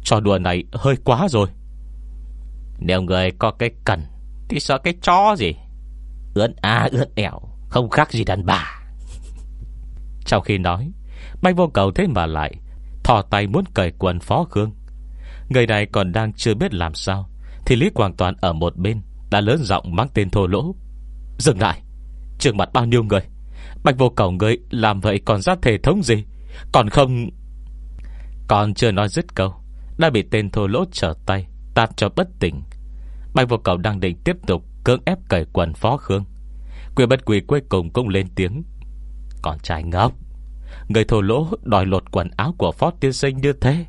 Trò đùa này hơi quá rồi. Nếu người có cái cần, Thì sợ cái chó gì? Ướn à ướn ẻo Không khác gì đàn bà. [laughs] Trong khi nói, Bách vô cầu thế mà lại Thò tay muốn cởi quần phó Khương Người này còn đang chưa biết làm sao, Thì Lý Quảng Toàn ở một bên, Đã lớn giọng mang tên thô lỗ. Dừng lại Trường mặt bao nhiêu người? Bạch vô cầu người làm vậy còn ra thể thống gì? Còn không Còn chưa nói dứt câu, Đã bị tên thô lỗ trở tay tạt cho bất tỉnh. Bạch vô cầu đang định tiếp tục Cưỡng ép cởi quần phó Khương Quyền bất quỷ cuối cùng cũng lên tiếng. Còn trai ngốc Người thổ lỗ đòi lột quần áo của phó tiên sinh như thế.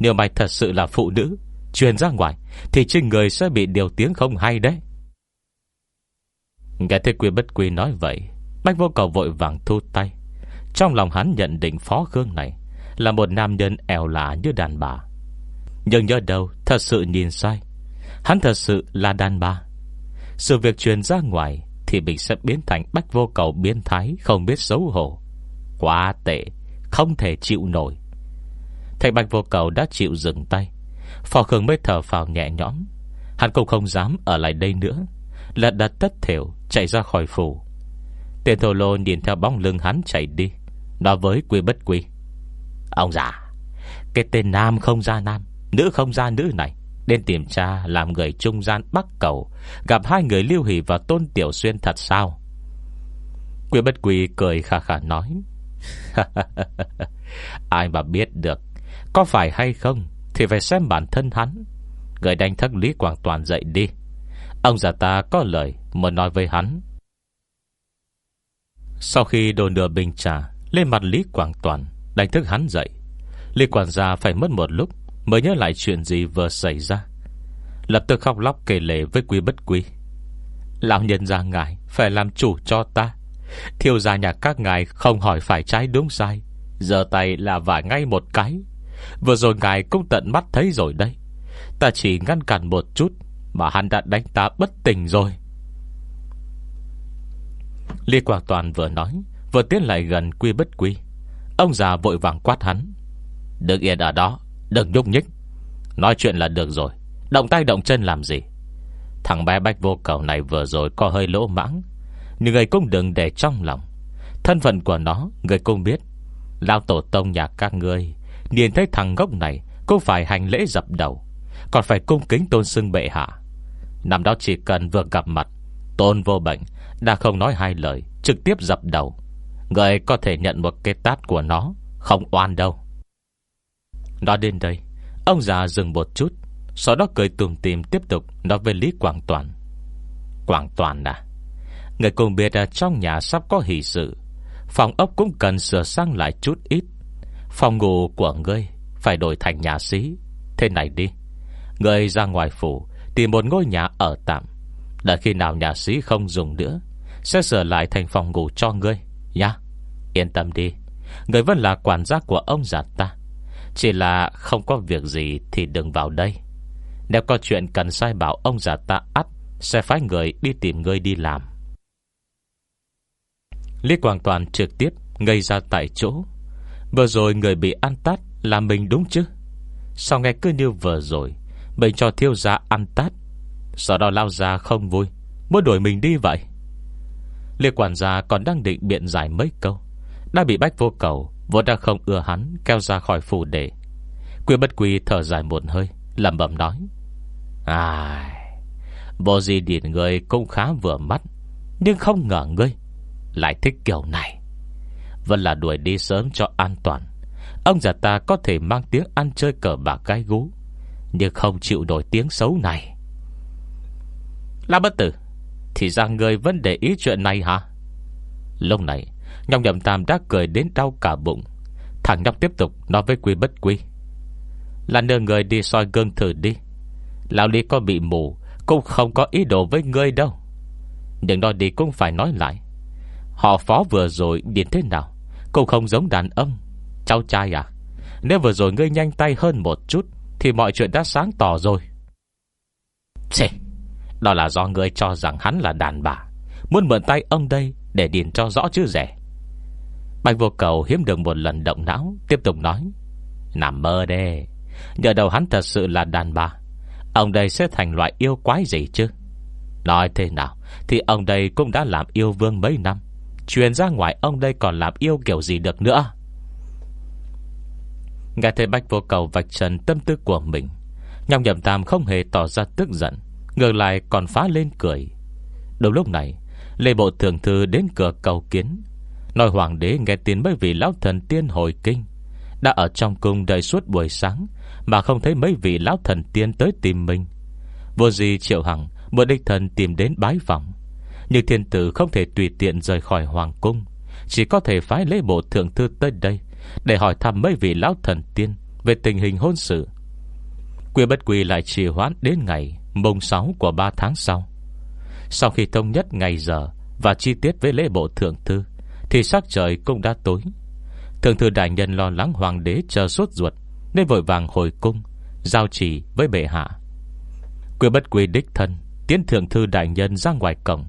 Nếu mày thật sự là phụ nữ, Truyền ra ngoài, Thì trên người sẽ bị điều tiếng không hay đấy. Nghe thấy quy bất quy nói vậy, Bách vô cầu vội vàng thu tay. Trong lòng hắn nhận định phó khương này Là một nam nhân eo lạ như đàn bà. Nhưng nhớ đâu, Thật sự nhìn sai. Hắn thật sự là đàn bà. Sự việc truyền ra ngoài Thì mình sẽ biến thành bách vô cầu biến thái Không biết xấu hổ. Quá tệ, Không thể chịu nổi. Thầy bạch vô cầu đã chịu dừng tay. Phò Khương mới thở phào nhẹ nhõm. Hắn cũng không dám ở lại đây nữa. Lật đặt tất thiểu Chạy ra khỏi phủ. Tiền thổ lô nhìn theo bóng lưng hắn chạy đi, Nói với quy bất quy. Ông già, Cái tên nam không ra nam, Nữ không ra nữ này. Đến tìm cha làm người trung gian bắc cầu, Gặp hai người lưu hỷ và tôn tiểu xuyên thật sao? Quy bất quy cười khà khà nói. [laughs] Ai mà biết được, Có phải hay không Thì phải xem bản thân hắn. Người đánh thức Lý Quảng Toàn dậy đi. Ông già ta có lời Muốn nói với hắn. Sau khi đồ nửa bình trà Lên mặt Lý Quảng Toàn, Đánh thức hắn dậy. Lý Quảng gia phải mất một lúc Mới nhớ lại chuyện gì vừa xảy ra. Lập tức khóc lóc kể lệ với quý bất quý. Lão nhân ra ngài Phải làm chủ cho ta. Thiêu gia nhà các ngài không hỏi phải trái đúng sai. Giờ tay là vả ngay một cái. Vừa rồi ngài cũng tận mắt thấy rồi đây Ta chỉ ngăn cản một chút, Mà hắn đã đánh ta bất tỉnh rồi. Lê Quảng Toàn vừa nói, Vừa tiến lại gần quy bất quy. Ông già vội vàng quát hắn. Đừng yên ở đó, Đừng nhúc nhích. Nói chuyện là được rồi, Động tay động chân làm gì? Thằng bé bách vô cầu này vừa rồi có hơi lỗ mãng người cũng đừng để trong lòng. Thân phận của nó, Người cũng biết. Lao tổ tông nhà các ngươi, Nhìn thấy thằng gốc này, Cũng phải hành lễ dập đầu. Còn phải cung kính tôn xưng bệ hạ. Năm đó chỉ cần vừa gặp mặt, Tôn vô bệnh, Đã không nói hai lời, Trực tiếp dập đầu. Người có thể nhận một cái tát của nó, Không oan đâu. Nói đến đây, Ông già dừng một chút, Sau đó cười tùm tìm tiếp tục Nói với Lý Quảng Toàn. Quảng Toàn à Người cùng biết là trong nhà sắp có hỷ sự. Phòng ốc cũng cần sửa sang lại chút ít. Phòng ngủ của ngươi Phải đổi thành nhà xí. Thế này đi. Ngươi ra ngoài phủ, Tìm một ngôi nhà ở tạm. Đợi khi nào nhà sĩ không dùng nữa, Sẽ sửa lại thành phòng ngủ cho ngươi, Nhá. Yên tâm đi. Người vẫn là quản giác của ông già ta. Chỉ là không có việc gì Thì đừng vào đây. Nếu có chuyện cần sai bảo ông già ta ắt, Sẽ phái người đi tìm ngươi đi làm. Lý Quang Toàn trực tiếp, Ngây ra tại chỗ. Vừa rồi người bị ăn tát là mình đúng chứ? Sao nghe cứ như vừa rồi Mình cho thiêu gia ăn tát? Sau đó lao ra không vui, Muốn đuổi mình đi vậy? Liệt quản gia còn đang định biện giải mấy câu. Đã bị bách vô cầu, Vốn đã không ưa hắn, Kéo ra khỏi phủ để Quy bất quy thở dài một hơi, lẩm bẩm nói. Ai, Bộ gì điện người cũng khá vừa mắt, Nhưng không ngờ ngươi lại thích kiểu này. Vẫn là đuổi đi sớm cho an toàn. Ông già ta có thể mang tiếng ăn chơi cờ bạc gái gú, Nhưng không chịu nổi tiếng xấu này. La bất tử, Thì ra người vẫn để ý chuyện này hả? Lúc này, Nhong nhậm tam đã cười đến đau cả bụng. Thằng nhóc tiếp tục nói với quy bất quy, Là nơ người đi soi gương thử đi. Lão Lý có bị mù, Cũng không có ý đồ với ngươi đâu. Nhưng nói đi cũng phải nói lại. Họ phó vừa rồi điền thế nào? Cũng không giống đàn ông. Cháu trai à Nếu vừa rồi ngươi nhanh tay hơn một chút, Thì mọi chuyện đã sáng tỏ rồi. Chê, Đó là do ngươi cho rằng hắn là đàn bà. Muốn mượn tay ông đây Để điền cho rõ chứ rẻ. Bạch vô cầu hiếm được một lần động não, Tiếp tục nói, Nằm mơ đê, Nhờ đầu hắn thật sự là đàn bà, Ông đây sẽ thành loại yêu quái gì chứ? Nói thế nào Thì ông đây cũng đã làm yêu vương mấy năm Truyền ra ngoài, ông đây còn làm yêu kiểu gì được nữa? Nghe thấy Bách vô cầu vạch trần tâm tư của mình, Nhong nhậm tam không hề tỏ ra tức giận, Ngược lại còn phá lên cười. Đúng lúc này, Lê Bộ Thường Thư đến cửa cầu kiến. Nói hoàng đế nghe tin mấy vị lão thần tiên hồi kinh, Đã ở trong cung đợi suốt buổi sáng Mà không thấy mấy vị lão thần tiên tới tìm mình. Vô gì triệu hằng Một đích thần tìm đến bái vọng nhưng thiên tử không thể tùy tiện rời khỏi hoàng cung, Chỉ có thể phái lễ bộ thượng thư tới đây Để hỏi thăm mấy vị lão thần tiên Về tình hình hôn sự. Quy bất quy lại trì hoãn đến ngày Mùng 6 của 3 tháng sau. Sau khi thông nhất ngày giờ Và chi tiết với lễ bộ thượng thư, Thì sắc trời cũng đã tối. Thượng thư đại nhân lo lắng hoàng đế chờ sốt ruột, Nên vội vàng hồi cung, Giao trì với bệ hạ. Quy bất quy đích thân, Tiến thượng thư đại nhân ra ngoài cổng.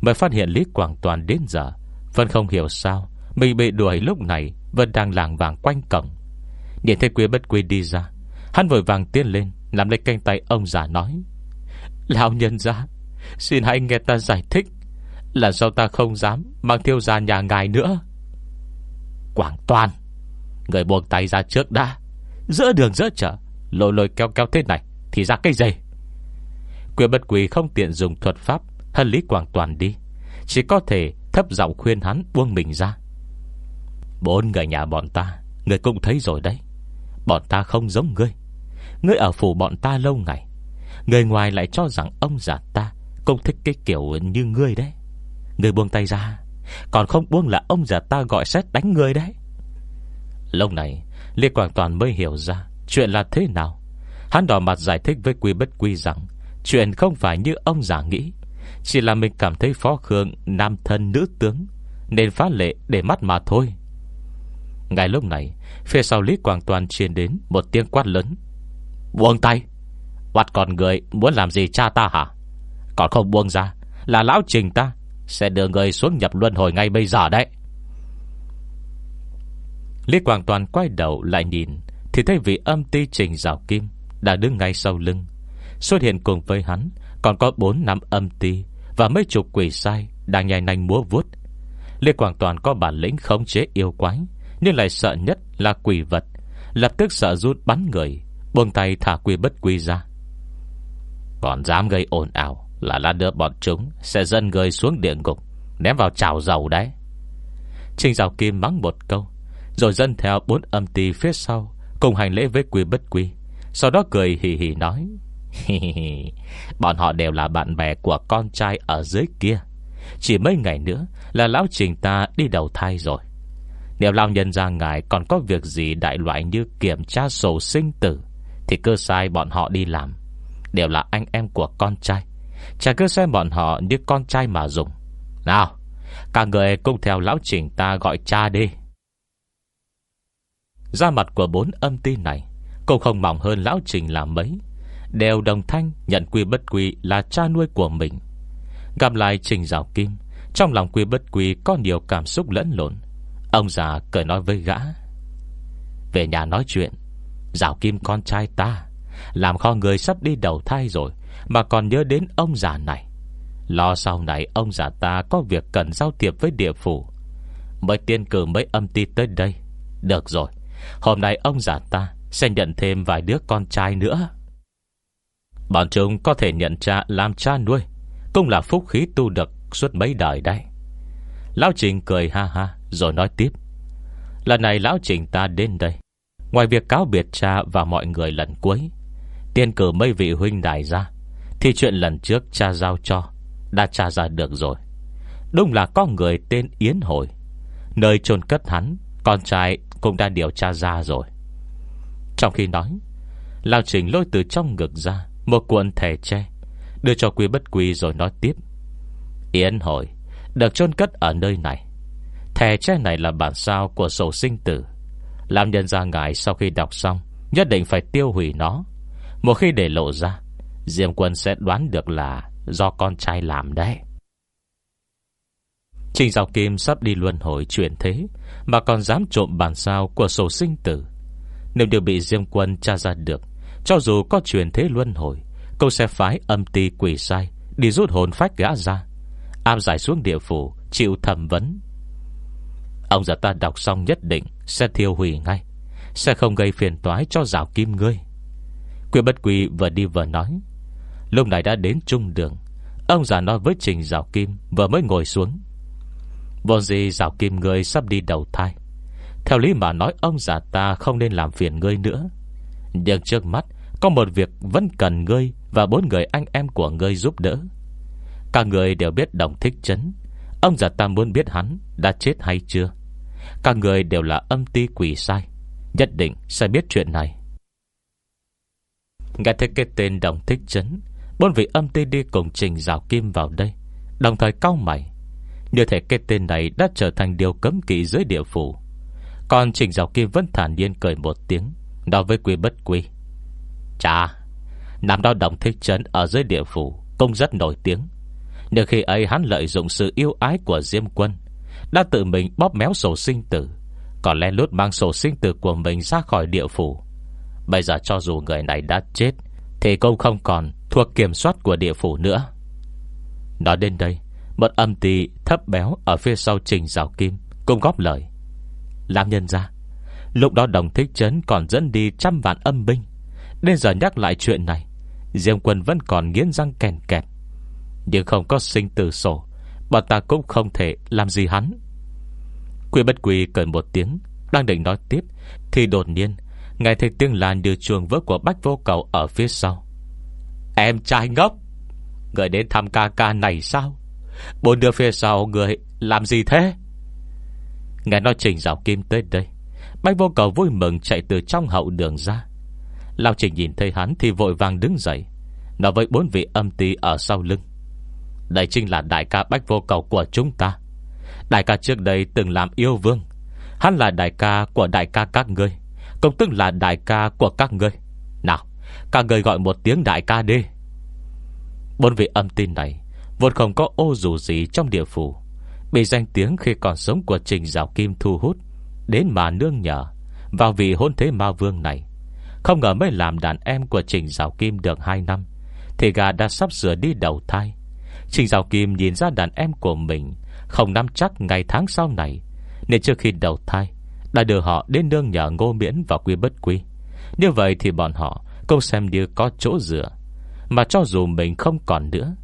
Mới phát hiện Lý Quảng Toàn đến giờ. Vẫn không hiểu sao, Mình bị đuổi lúc này Vẫn đang làng vàng quanh cổng. Nhìn thấy quý bất quy đi ra. Hắn vội vàng tiến lên, Nắm lấy canh tay ông già nói, Lão nhân ra Xin hãy nghe ta giải thích, Là do ta không dám Mang thiêu ra nhà ngài nữa. Quảng toàn, Người buông tay ra trước đã, Giữa đường giữa chợ, Lôi lôi keo keo thế này Thì ra cái gì? Quyền bất quỳ không tiện dùng thuật pháp Hân lý quảng toàn đi. Chỉ có thể thấp giọng khuyên hắn buông mình ra. Bốn người nhà bọn ta, Người cũng thấy rồi đấy. Bọn ta không giống ngươi. Ngươi ở phủ bọn ta lâu ngày. Người ngoài lại cho rằng ông già ta Cũng thích cái kiểu như ngươi đấy. Ngươi buông tay ra. Còn không buông là ông già ta gọi xét đánh ngươi đấy. Lâu này Lê Quảng Toàn mới hiểu ra Chuyện là thế nào. Hắn đỏ mặt giải thích với Quy Bất Quy rằng Chuyện không phải như ông già nghĩ. Chỉ là mình cảm thấy Phó Khương Nam thân nữ tướng, Nên phá lệ để mắt mà thôi. Ngay lúc này, Phía sau Lý Quảng Toàn truyền đến Một tiếng quát lớn. Buông tay! Bắt còn người muốn làm gì cha ta hả? Còn không buông ra, Là lão trình ta Sẽ đưa người xuống nhập luân hồi ngay bây giờ đấy. Lý Quảng Toàn quay đầu lại nhìn, Thì thấy vị âm ti trình rào kim Đã đứng ngay sau lưng. Xuất hiện cùng với hắn, Còn có bốn năm âm ti và mấy chục quỷ sai Đang nhai nanh múa vuốt. Lê Quảng Toàn có bản lĩnh khống chế yêu quái, Nhưng lại sợ nhất là quỷ vật. Lập tức sợ rút bắn người, Buông tay thả quy bất quy ra. Còn dám gây ồn ào Là là đưa bọn chúng Sẽ dân người xuống địa ngục, Ném vào chảo dầu đấy. Trình Giảo Kim mắng một câu, Rồi dân theo bốn âm ti phía sau, Cùng hành lễ với quy bất quy. Sau đó cười hì hì nói [laughs] Bọn họ đều là bạn bè của con trai ở dưới kia. Chỉ mấy ngày nữa Là lão trình ta đi đầu thai rồi. Nếu lão nhân ra ngài Còn có việc gì đại loại như Kiểm tra sổ sinh tử, Thì cơ sai bọn họ đi làm. Đều là anh em của con trai. Chả cứ xem bọn họ như con trai mà dùng. Nào, Cả người cùng theo lão trình ta gọi cha đi. Ra mặt của bốn âm ti này, Cũng không mỏng hơn lão trình là mấy. Đều đồng thanh nhận quy bất quy Là cha nuôi của mình. Gặp lại trình rào kim, Trong lòng quy bất quy có nhiều cảm xúc lẫn lộn. Ông già cười nói với gã, Về nhà nói chuyện Rào kim con trai ta, Làm kho người sắp đi đầu thai rồi Mà còn nhớ đến ông già này. Lo sau này ông già ta Có việc cần giao thiệp với địa phủ, Mới tiên cử mấy âm ti tới đây. Được rồi, Hôm nay ông già ta Sẽ nhận thêm vài đứa con trai nữa. Bọn chúng có thể nhận cha làm cha nuôi. Cũng là phúc khí tu được Suốt mấy đời đây Lão Trình cười ha ha, Rồi nói tiếp. Lần này Lão Trình ta đến đây. Ngoài việc cáo biệt cha và mọi người lần cuối, Tiên cử mấy vị huynh đài ra, Thì chuyện lần trước cha giao cho Đã tra ra được rồi. Đúng là có người tên Yến Hồi Nơi chôn cất hắn, Con trai cũng đã điều tra ra rồi. Trong khi nói, lão Trình lôi từ trong ngực ra một cuộn thẻ tre, Đưa cho quý bất quý rồi nói tiếp. Yến Hồi Được chôn cất ở nơi này? Thẻ tre này là bản sao của sổ sinh tử. Làm nhân ra ngài sau khi đọc xong, Nhất định phải tiêu hủy nó. Một khi để lộ ra, Diệm quân sẽ đoán được là Do con trai làm đấy. Trình Giao Kim sắp đi luân hồi chuyển thế, Mà còn dám trộm bản sao Của sổ sinh tử. Nếu đều bị Diêm Quân tra ra được cho dù có truyền thế luân hồi câu sẽ phái âm ti quỷ sai Đi rút hồn phách gã ra. Am giải xuống địa phủ, Chịu thẩm vấn. Ông già ta đọc xong nhất định Sẽ thiêu hủy ngay, Sẽ không gây phiền toái cho rào kim ngươi. Quy bất quy vừa đi vừa nói, Lúc này đã đến trung đường, Ông già nói với Trình Giảo Kim Vừa mới ngồi xuống. Vô gì Giảo Kim ngươi sắp đi đầu thai. Theo lý mà nói, ông già ta Không nên làm phiền ngươi nữa. Nhưng trước mắt, Có một việc vẫn cần ngươi Và bốn người anh em của ngươi giúp đỡ. Cả người đều biết đồng thích chấn. Ông già ta muốn biết hắn Đã chết hay chưa? Cả người đều là âm ti quỷ sai, Nhất định sẽ biết chuyện này. Nghe thấy cái tên đồng thích chấn, Bốn vị âm ti đi cùng trình rào kim vào đây, Đồng thời cao mày. Như thể cái tên này đã trở thành điều cấm kỵ dưới địa phủ. Còn trình rào kim vẫn thản nhiên cười một tiếng. Nói với quy bất quy. Chà, Nam đó đồng thích chấn ở dưới địa phủ, Cũng rất nổi tiếng. Nhưng khi ấy hắn lợi dụng sự yêu ái của Diêm quân, Đã tự mình bóp méo sổ sinh tử. Còn len lút mang sổ sinh tử của mình ra khỏi địa phủ. Bây giờ cho dù người này đã chết, Thì cũng không còn thuộc kiểm soát của địa phủ nữa. Nói đến đây, Một âm tì thấp béo Ở phía sau trình rào kim Cũng góp lời. Làm nhân ra Lúc đó đồng thích chấn còn dẫn đi trăm vạn âm binh. Đến giờ nhắc lại chuyện này, Diêm quân vẫn còn nghiến răng kèn kẹt. Nhưng không có sinh tử sổ, Bọn ta cũng không thể làm gì hắn. Quy bất quy cười một tiếng, Đang định nói tiếp, Thì đột nhiên, Nghe thấy tiếng là như chuồng vỡ của bách vô cầu Ở phía sau. Em trai ngốc, Người đến thăm ca ca này sao? Bốn đứa phía sau người làm gì thế? Nghe nói Trình rào Kim tới đây Bách vô cầu vui mừng chạy từ trong hậu đường ra. Lao Trình nhìn thấy hắn Thì vội vàng đứng dậy, Nói với bốn vị âm ty ở sau lưng. Đây chính là đại ca Bách vô cầu của chúng ta. Đại ca trước đây từng làm yêu vương, Hắn là đại ca của đại ca các ngươi công tức là đại ca của các ngươi. Nào, các ngươi gọi một tiếng đại ca đi. Bốn vị âm tin này Vốn không có ô dù gì trong địa phủ, Bị danh tiếng khi còn sống của Trình Giáo Kim thu hút. Đến mà nương nhờ, Vào vị hôn thế ma vương này. Không ngờ mới làm đàn em của Trình Giáo Kim được 2 năm, Thì gà đã sắp sửa đi đầu thai. Trình Giáo Kim nhìn ra đàn em của mình, Không nắm chắc ngày tháng sau này, Nên trước khi đầu thai, Đã đưa họ đến nương nhờ ngô miễn và quy bất quy. Như vậy thì bọn họ cũng xem như có chỗ dựa. Mà cho dù mình không còn nữa,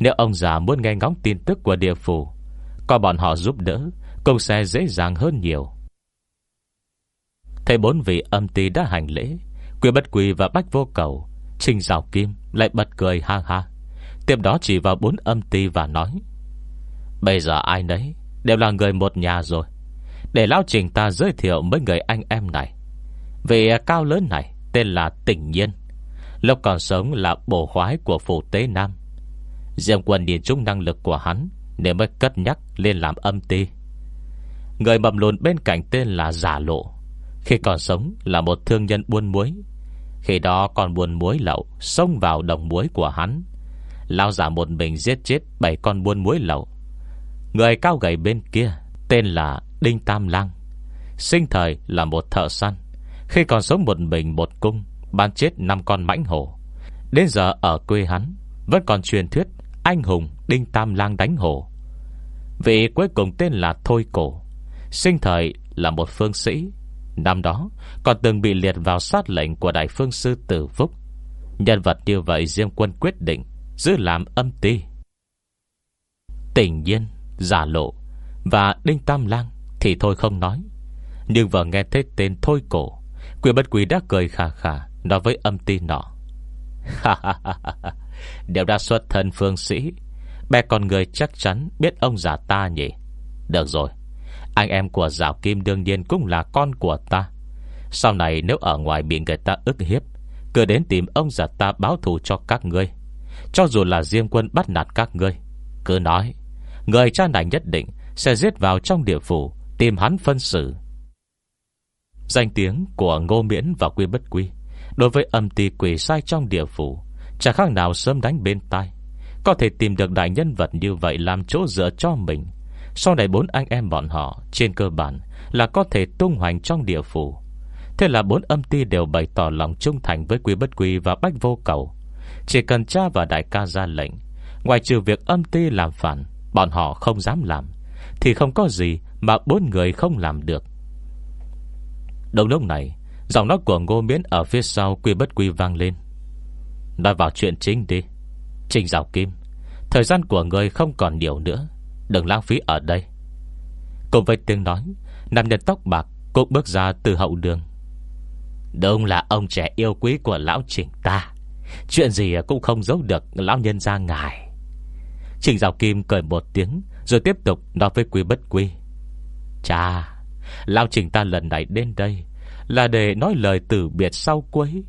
Nếu ông già muốn nghe ngóng tin tức của địa phủ, Có bọn họ giúp đỡ Cũng sẽ dễ dàng hơn nhiều. Thầy bốn vị âm ty đã hành lễ. Quy bất quỳ và bách vô cầu Trình rào kim, lại bật cười ha ha. Tiếp đó chỉ vào bốn âm ty và nói, Bây giờ ai nấy Đều là người một nhà rồi. Để lão trình ta giới thiệu mấy người anh em này. Vị cao lớn này Tên là Tỉnh Nhiên, Lúc còn sống là bổ khoái của phủ tế Nam. Diệm quân nhìn chung năng lực của hắn Nên mới cất nhắc lên làm âm ti. Người mầm lùn bên cạnh tên là Giả Lộ khi còn sống là một thương nhân buôn muối. Khi đó còn buôn muối lậu Xông vào đồng muối của hắn. Lao giả một mình giết chết bảy con buôn muối lậu. Người cao gầy bên kia, Tên là Đinh Tam Lang, Sinh thời là một thợ săn. Khi còn sống một mình một cung Ban chết năm con mãnh hổ. Đến giờ ở quê hắn, Vẫn còn truyền thuyết Anh hùng Đinh Tam Lang đánh hổ. Vị cuối cùng tên là Thôi Cổ, Sinh thời là một phương sĩ. Năm đó, còn từng bị liệt vào sát lệnh Của đại phương sư Tử Phúc. Nhân vật như vậy Diêm quân quyết định Giữ làm âm ti. Tình nhiên, Giả lộ Và Đinh Tam Lang Thì thôi không nói. Nhưng vừa nghe thấy tên Thôi Cổ, Quỷ bất quỷ đã cười khà khà Nói với âm ti nọ. Đều đã xuất thân phương sĩ Bè con người chắc chắn biết ông già ta nhỉ. Được rồi anh em của Giảo Kim đương nhiên cũng là con của ta. Sau này nếu ở ngoài bị người ta ức hiếp, Cứ đến tìm ông già ta báo thù cho các ngươi. Cho dù là riêng quân bắt nạt các ngươi, Cứ nói, Người cha này nhất định Sẽ giết vào trong địa phủ, Tìm hắn phân xử. Danh tiếng của Ngô Miễn và Quy Bất Quy Đối với âm ti quỷ sai trong địa phủ, Chẳng khác nào sớm đánh bên tai. Có thể tìm được đại nhân vật như vậy Làm chỗ dựa cho mình. Sau này bốn anh em bọn họ Trên cơ bản là có thể tung hoành trong địa phủ. Thế là bốn âm ti đều bày tỏ lòng trung thành Với quý Bất Quy và Bách Vô Cầu. Chỉ cần cha và đại ca ra lệnh Ngoài trừ việc âm ti làm phản, Bọn họ không dám làm, Thì không có gì mà bốn người không làm được. Đồng lúc này, Giọng nói của Ngô Miễn ở phía sau quy bất quy vang lên. Nói vào chuyện chính đi Trình Giảo Kim, Thời gian của người không còn nhiều nữa Đừng lãng phí ở đây. Cùng với tiếng nói, Nam nhân tóc bạc cũng bước ra từ hậu đường. Đúng là ông trẻ yêu quý của lão trình ta. Chuyện gì cũng không giấu được Lão nhân ra ngài. Trình Giảo Kim cười một tiếng, Rồi tiếp tục nói với quý bất quý Chà, Lão trình ta lần này đến đây Là để nói lời từ biệt sau cuối.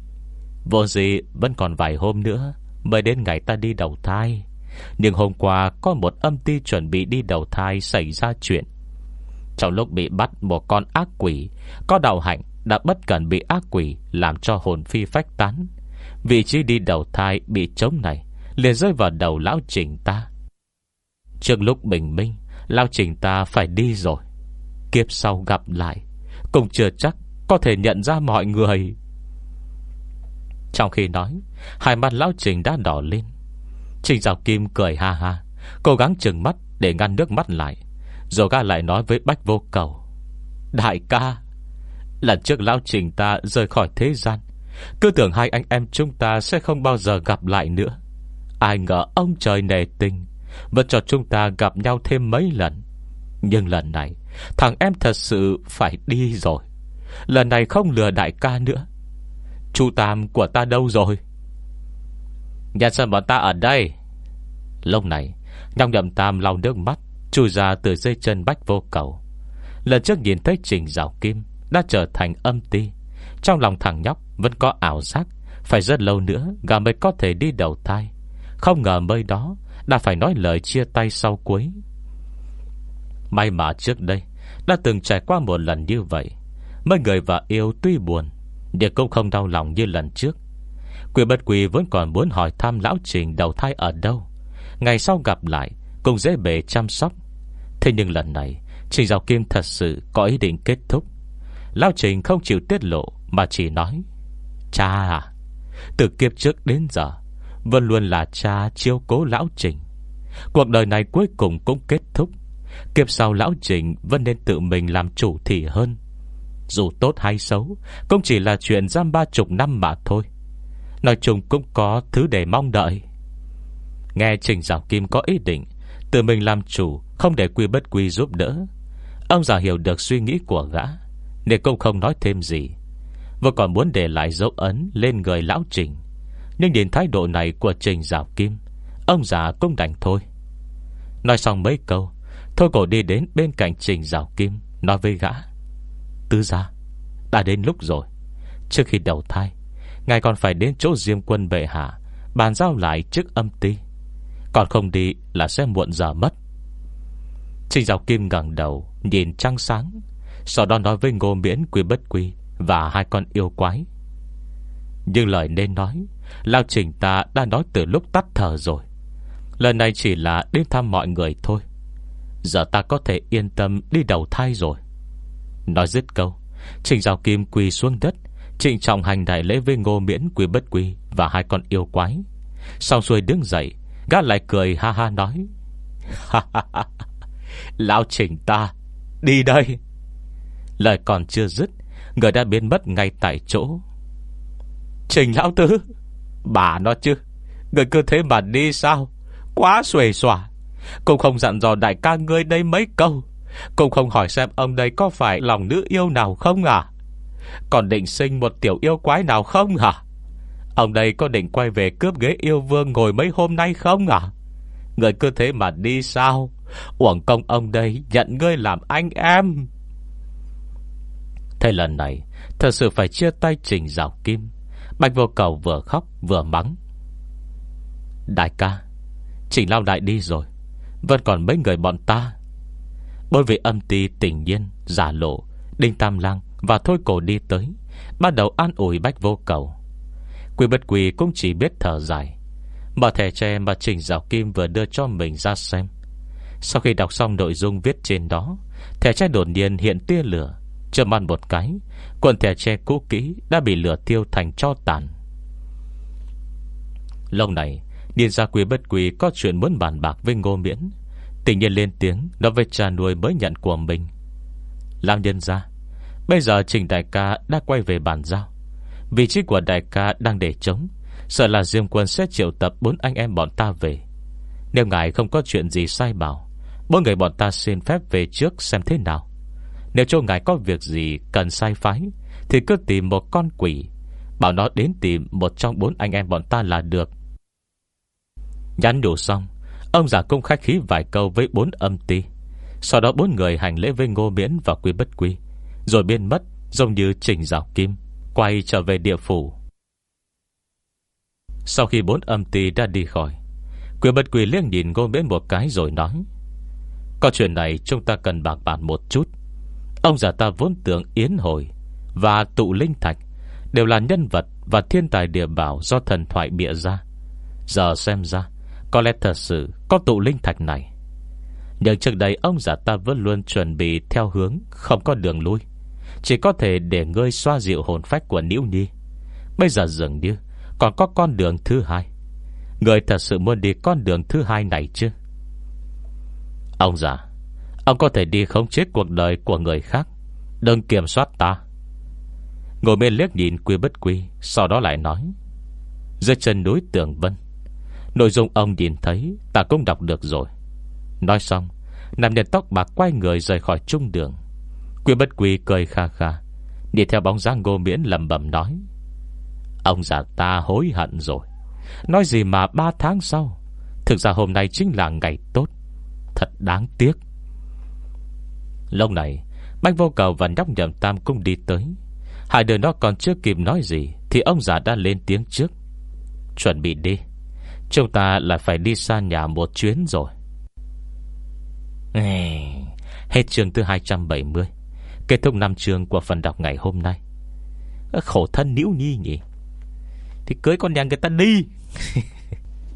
Vô gì vẫn còn vài hôm nữa Mới đến ngày ta đi đầu thai. Nhưng hôm qua có một âm ty chuẩn bị đi đầu thai xảy ra chuyện. Trong lúc bị bắt một con ác quỷ, Có đạo hạnh đã bất cẩn bị ác quỷ Làm cho hồn phi phách tán. Vị trí đi đầu thai bị trống này, liền rơi vào đầu lão trình ta. Trước lúc bình minh, Lão trình ta phải đi rồi. Kiếp sau gặp lại, Cũng chưa chắc có thể nhận ra mọi người. Trong khi nói, Hai mắt lão trình đã đỏ lên. Trình Giảo Kim cười ha ha, Cố gắng trừng mắt để ngăn nước mắt lại. Rồi gã lại nói với Bách Vô Cầu, Đại ca, Lần trước lão trình ta rời khỏi thế gian, Cứ tưởng hai anh em chúng ta Sẽ không bao giờ gặp lại nữa. Ai ngờ ông trời nề tình, Vẫn cho chúng ta gặp nhau thêm mấy lần. Nhưng lần này, Thằng em thật sự phải đi rồi. Lần này không lừa đại ca nữa. Chú Tam của ta đâu rồi? Nhà sân bọn ta ở đây? Lúc này Nhọc nhậm Tam lau nước mắt, Chui ra từ dây chân bách vô cầu. Lần trước nhìn thấy Trình rào Kim Đã trở thành âm ti. Trong lòng thằng nhóc vẫn có ảo giác, Phải rất lâu nữa gà mới có thể đi đầu thai. Không ngờ mới đó Đã phải nói lời chia tay sau cuối. May mà trước đây Đã từng trải qua một lần như vậy, Mấy người và yêu tuy buồn Nhưng cũng không đau lòng như lần trước quy bất quỷ vẫn còn muốn hỏi thăm lão trình đầu thai ở đâu. Ngày sau gặp lại, Cũng dễ bề chăm sóc. Thế nhưng lần này, Trình Giáo Kim thật sự có ý định kết thúc. Lão Trình không chịu tiết lộ, Mà chỉ nói, Cha à Từ kiếp trước đến giờ, Vẫn luôn là cha chiêu cố Lão Trình. Cuộc đời này cuối cùng cũng kết thúc. Kiếp sau Lão Trình Vẫn nên tự mình làm chủ thì hơn. Dù tốt hay xấu, Cũng chỉ là chuyện giam ba chục năm mà thôi. Nói chung cũng có thứ để mong đợi. Nghe Trình Giảo Kim có ý định, Tự mình làm chủ, Không để quy bất quy giúp đỡ. Ông già hiểu được suy nghĩ của gã, Nên cũng không nói thêm gì. Và còn muốn để lại dấu ấn Lên người lão Trình, Nhưng nhìn thái độ này của Trình Giảo Kim, Ông già cũng đành thôi. Nói xong mấy câu Thôi cổ đi đến bên cạnh Trình Giảo Kim, Nói với gã Tư gia, Đã đến lúc rồi. Trước khi đầu thai Ngài còn phải đến chỗ Diêm quân bệ hạ, Bàn giao lại chức âm ti. Còn không đi là sẽ muộn giờ mất. Trình Giáo Kim ngẩng đầu, Nhìn trăng sáng, Sau đó nói với Ngô Miễn Quy Bất Quy Và hai con yêu quái. Nhưng lời nên nói, Lao Trình ta đã nói từ lúc tắt thở rồi. Lần này chỉ là đến thăm mọi người thôi. Giờ ta có thể yên tâm đi đầu thai rồi. Nói dứt câu Trình Giáo Kim quỳ xuống đất Trịnh trọng hành đại lễ với ngô miễn quy bất quy Và hai con yêu quái. Sau xuôi đứng dậy, Gã lại cười ha ha nói Lão trình ta, Đi đây. Lời còn chưa dứt, Người đã biến mất ngay tại chỗ. Trình lão tứ, Bà nó chứ, Người cứ thế mà đi sao? Quá xuề xòa. Cũng không dặn dò đại ca ngươi đây mấy câu. Cũng không hỏi xem ông đây có phải lòng nữ yêu nào không à? Còn định sinh một tiểu yêu quái nào không hả? Ông đây có định quay về cướp ghế yêu vương Ngồi mấy hôm nay không à Người cứ thế mà đi sao? Uổng công ông đây nhận ngươi làm anh em. Thế lần này, Thật sự phải chia tay trình rào kim. Bạch vô cầu vừa khóc vừa mắng. Đại ca, Trình lao đại đi rồi. Vẫn còn mấy người bọn ta. Bởi vì âm ti tình nhiên, Giả lộ, Đinh Tam Lang và thôi cổ đi tới, Bắt đầu an ủi bách vô cầu. Quỷ bất quỷ cũng chỉ biết thở dài. Mở thẻ tre mà Trình Giáo Kim vừa đưa cho mình ra xem. Sau khi đọc xong nội dung viết trên đó, Thẻ tre đột nhiên hiện tia lửa. Châm ăn một cái Quần thẻ tre cũ kỹ Đã bị lửa tiêu thành cho tàn. Lâu này Điên gia quý bất quỷ có chuyện muốn bàn bạc với ngô miễn. Tình nhiên lên tiếng Nói với cha nuôi mới nhận của mình. Làm nhân ra Bây giờ Trình Đại ca đã quay về bàn giao. Vị trí của Đại ca đang để trống. Sợ là Diêm Quân sẽ triệu tập bốn anh em bọn ta về. Nếu ngài không có chuyện gì sai bảo, Bốn người bọn ta xin phép về trước xem thế nào. Nếu cho ngài có việc gì cần sai phái, Thì cứ tìm một con quỷ. Bảo nó đến tìm một trong bốn anh em bọn ta là được. Nhắn đủ xong, Ông già công khách khí vài câu với bốn âm ti. Sau đó bốn người hành lễ với ngô miễn và Quy bất Quy. Rồi biến mất, Giống như trình rào kim, Quay trở về địa phủ. Sau khi bốn âm ti đã đi khỏi Quỷ bật quỷ liếc nhìn ngô miễn một cái rồi nói, Có chuyện này chúng ta cần bạc bàn một chút. Ông già ta vốn tưởng Yến Hồi Và tụ linh thạch Đều là nhân vật và thiên tài địa bảo Do thần thoại bịa ra. Giờ xem ra, Có lẽ thật sự có tụ linh thạch này. Nhưng trước đây ông già ta vẫn luôn chuẩn bị Theo hướng không có đường lui. Chỉ có thể để ngươi xoa dịu hồn phách của Nữ Nhi Bây giờ dường như, Còn có con đường thứ hai. Người thật sự muốn đi con đường thứ hai này chứ? Ông già, Ông có thể đi khống chế cuộc đời của người khác. Đừng kiểm soát ta. Ngồi bên liếc nhìn quy bất quy, Sau đó lại nói. Dưới chân núi tường vân, Nội dung ông nhìn thấy Ta cũng đọc được rồi. Nói xong, Nam nhân tóc bạc quay người rời khỏi trung đường. Quy bất quy cười kha kha, Đi theo bóng dáng ngô miễn lầm bầm nói, Ông già ta hối hận rồi. Nói gì mà ba tháng sau? Thực ra hôm nay chính là ngày tốt. Thật đáng tiếc. Lâu này, Bách vô cầu và nhóc nhậm tam cũng đi tới. Hai đứa nó còn chưa kịp nói gì Thì ông già đã lên tiếng trước. Chuẩn bị đi, Chúng ta lại phải đi xa nhà một chuyến rồi. Hết chương thứ 270 Kết thúc năm trường của phần đọc ngày hôm nay. Khổ thân Nữ Nhi nhỉ? Thì cưới con nhà người ta đi. [laughs]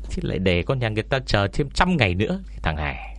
Thì lại để con nhà người ta chờ thêm trăm ngày nữa, Thằng Hải.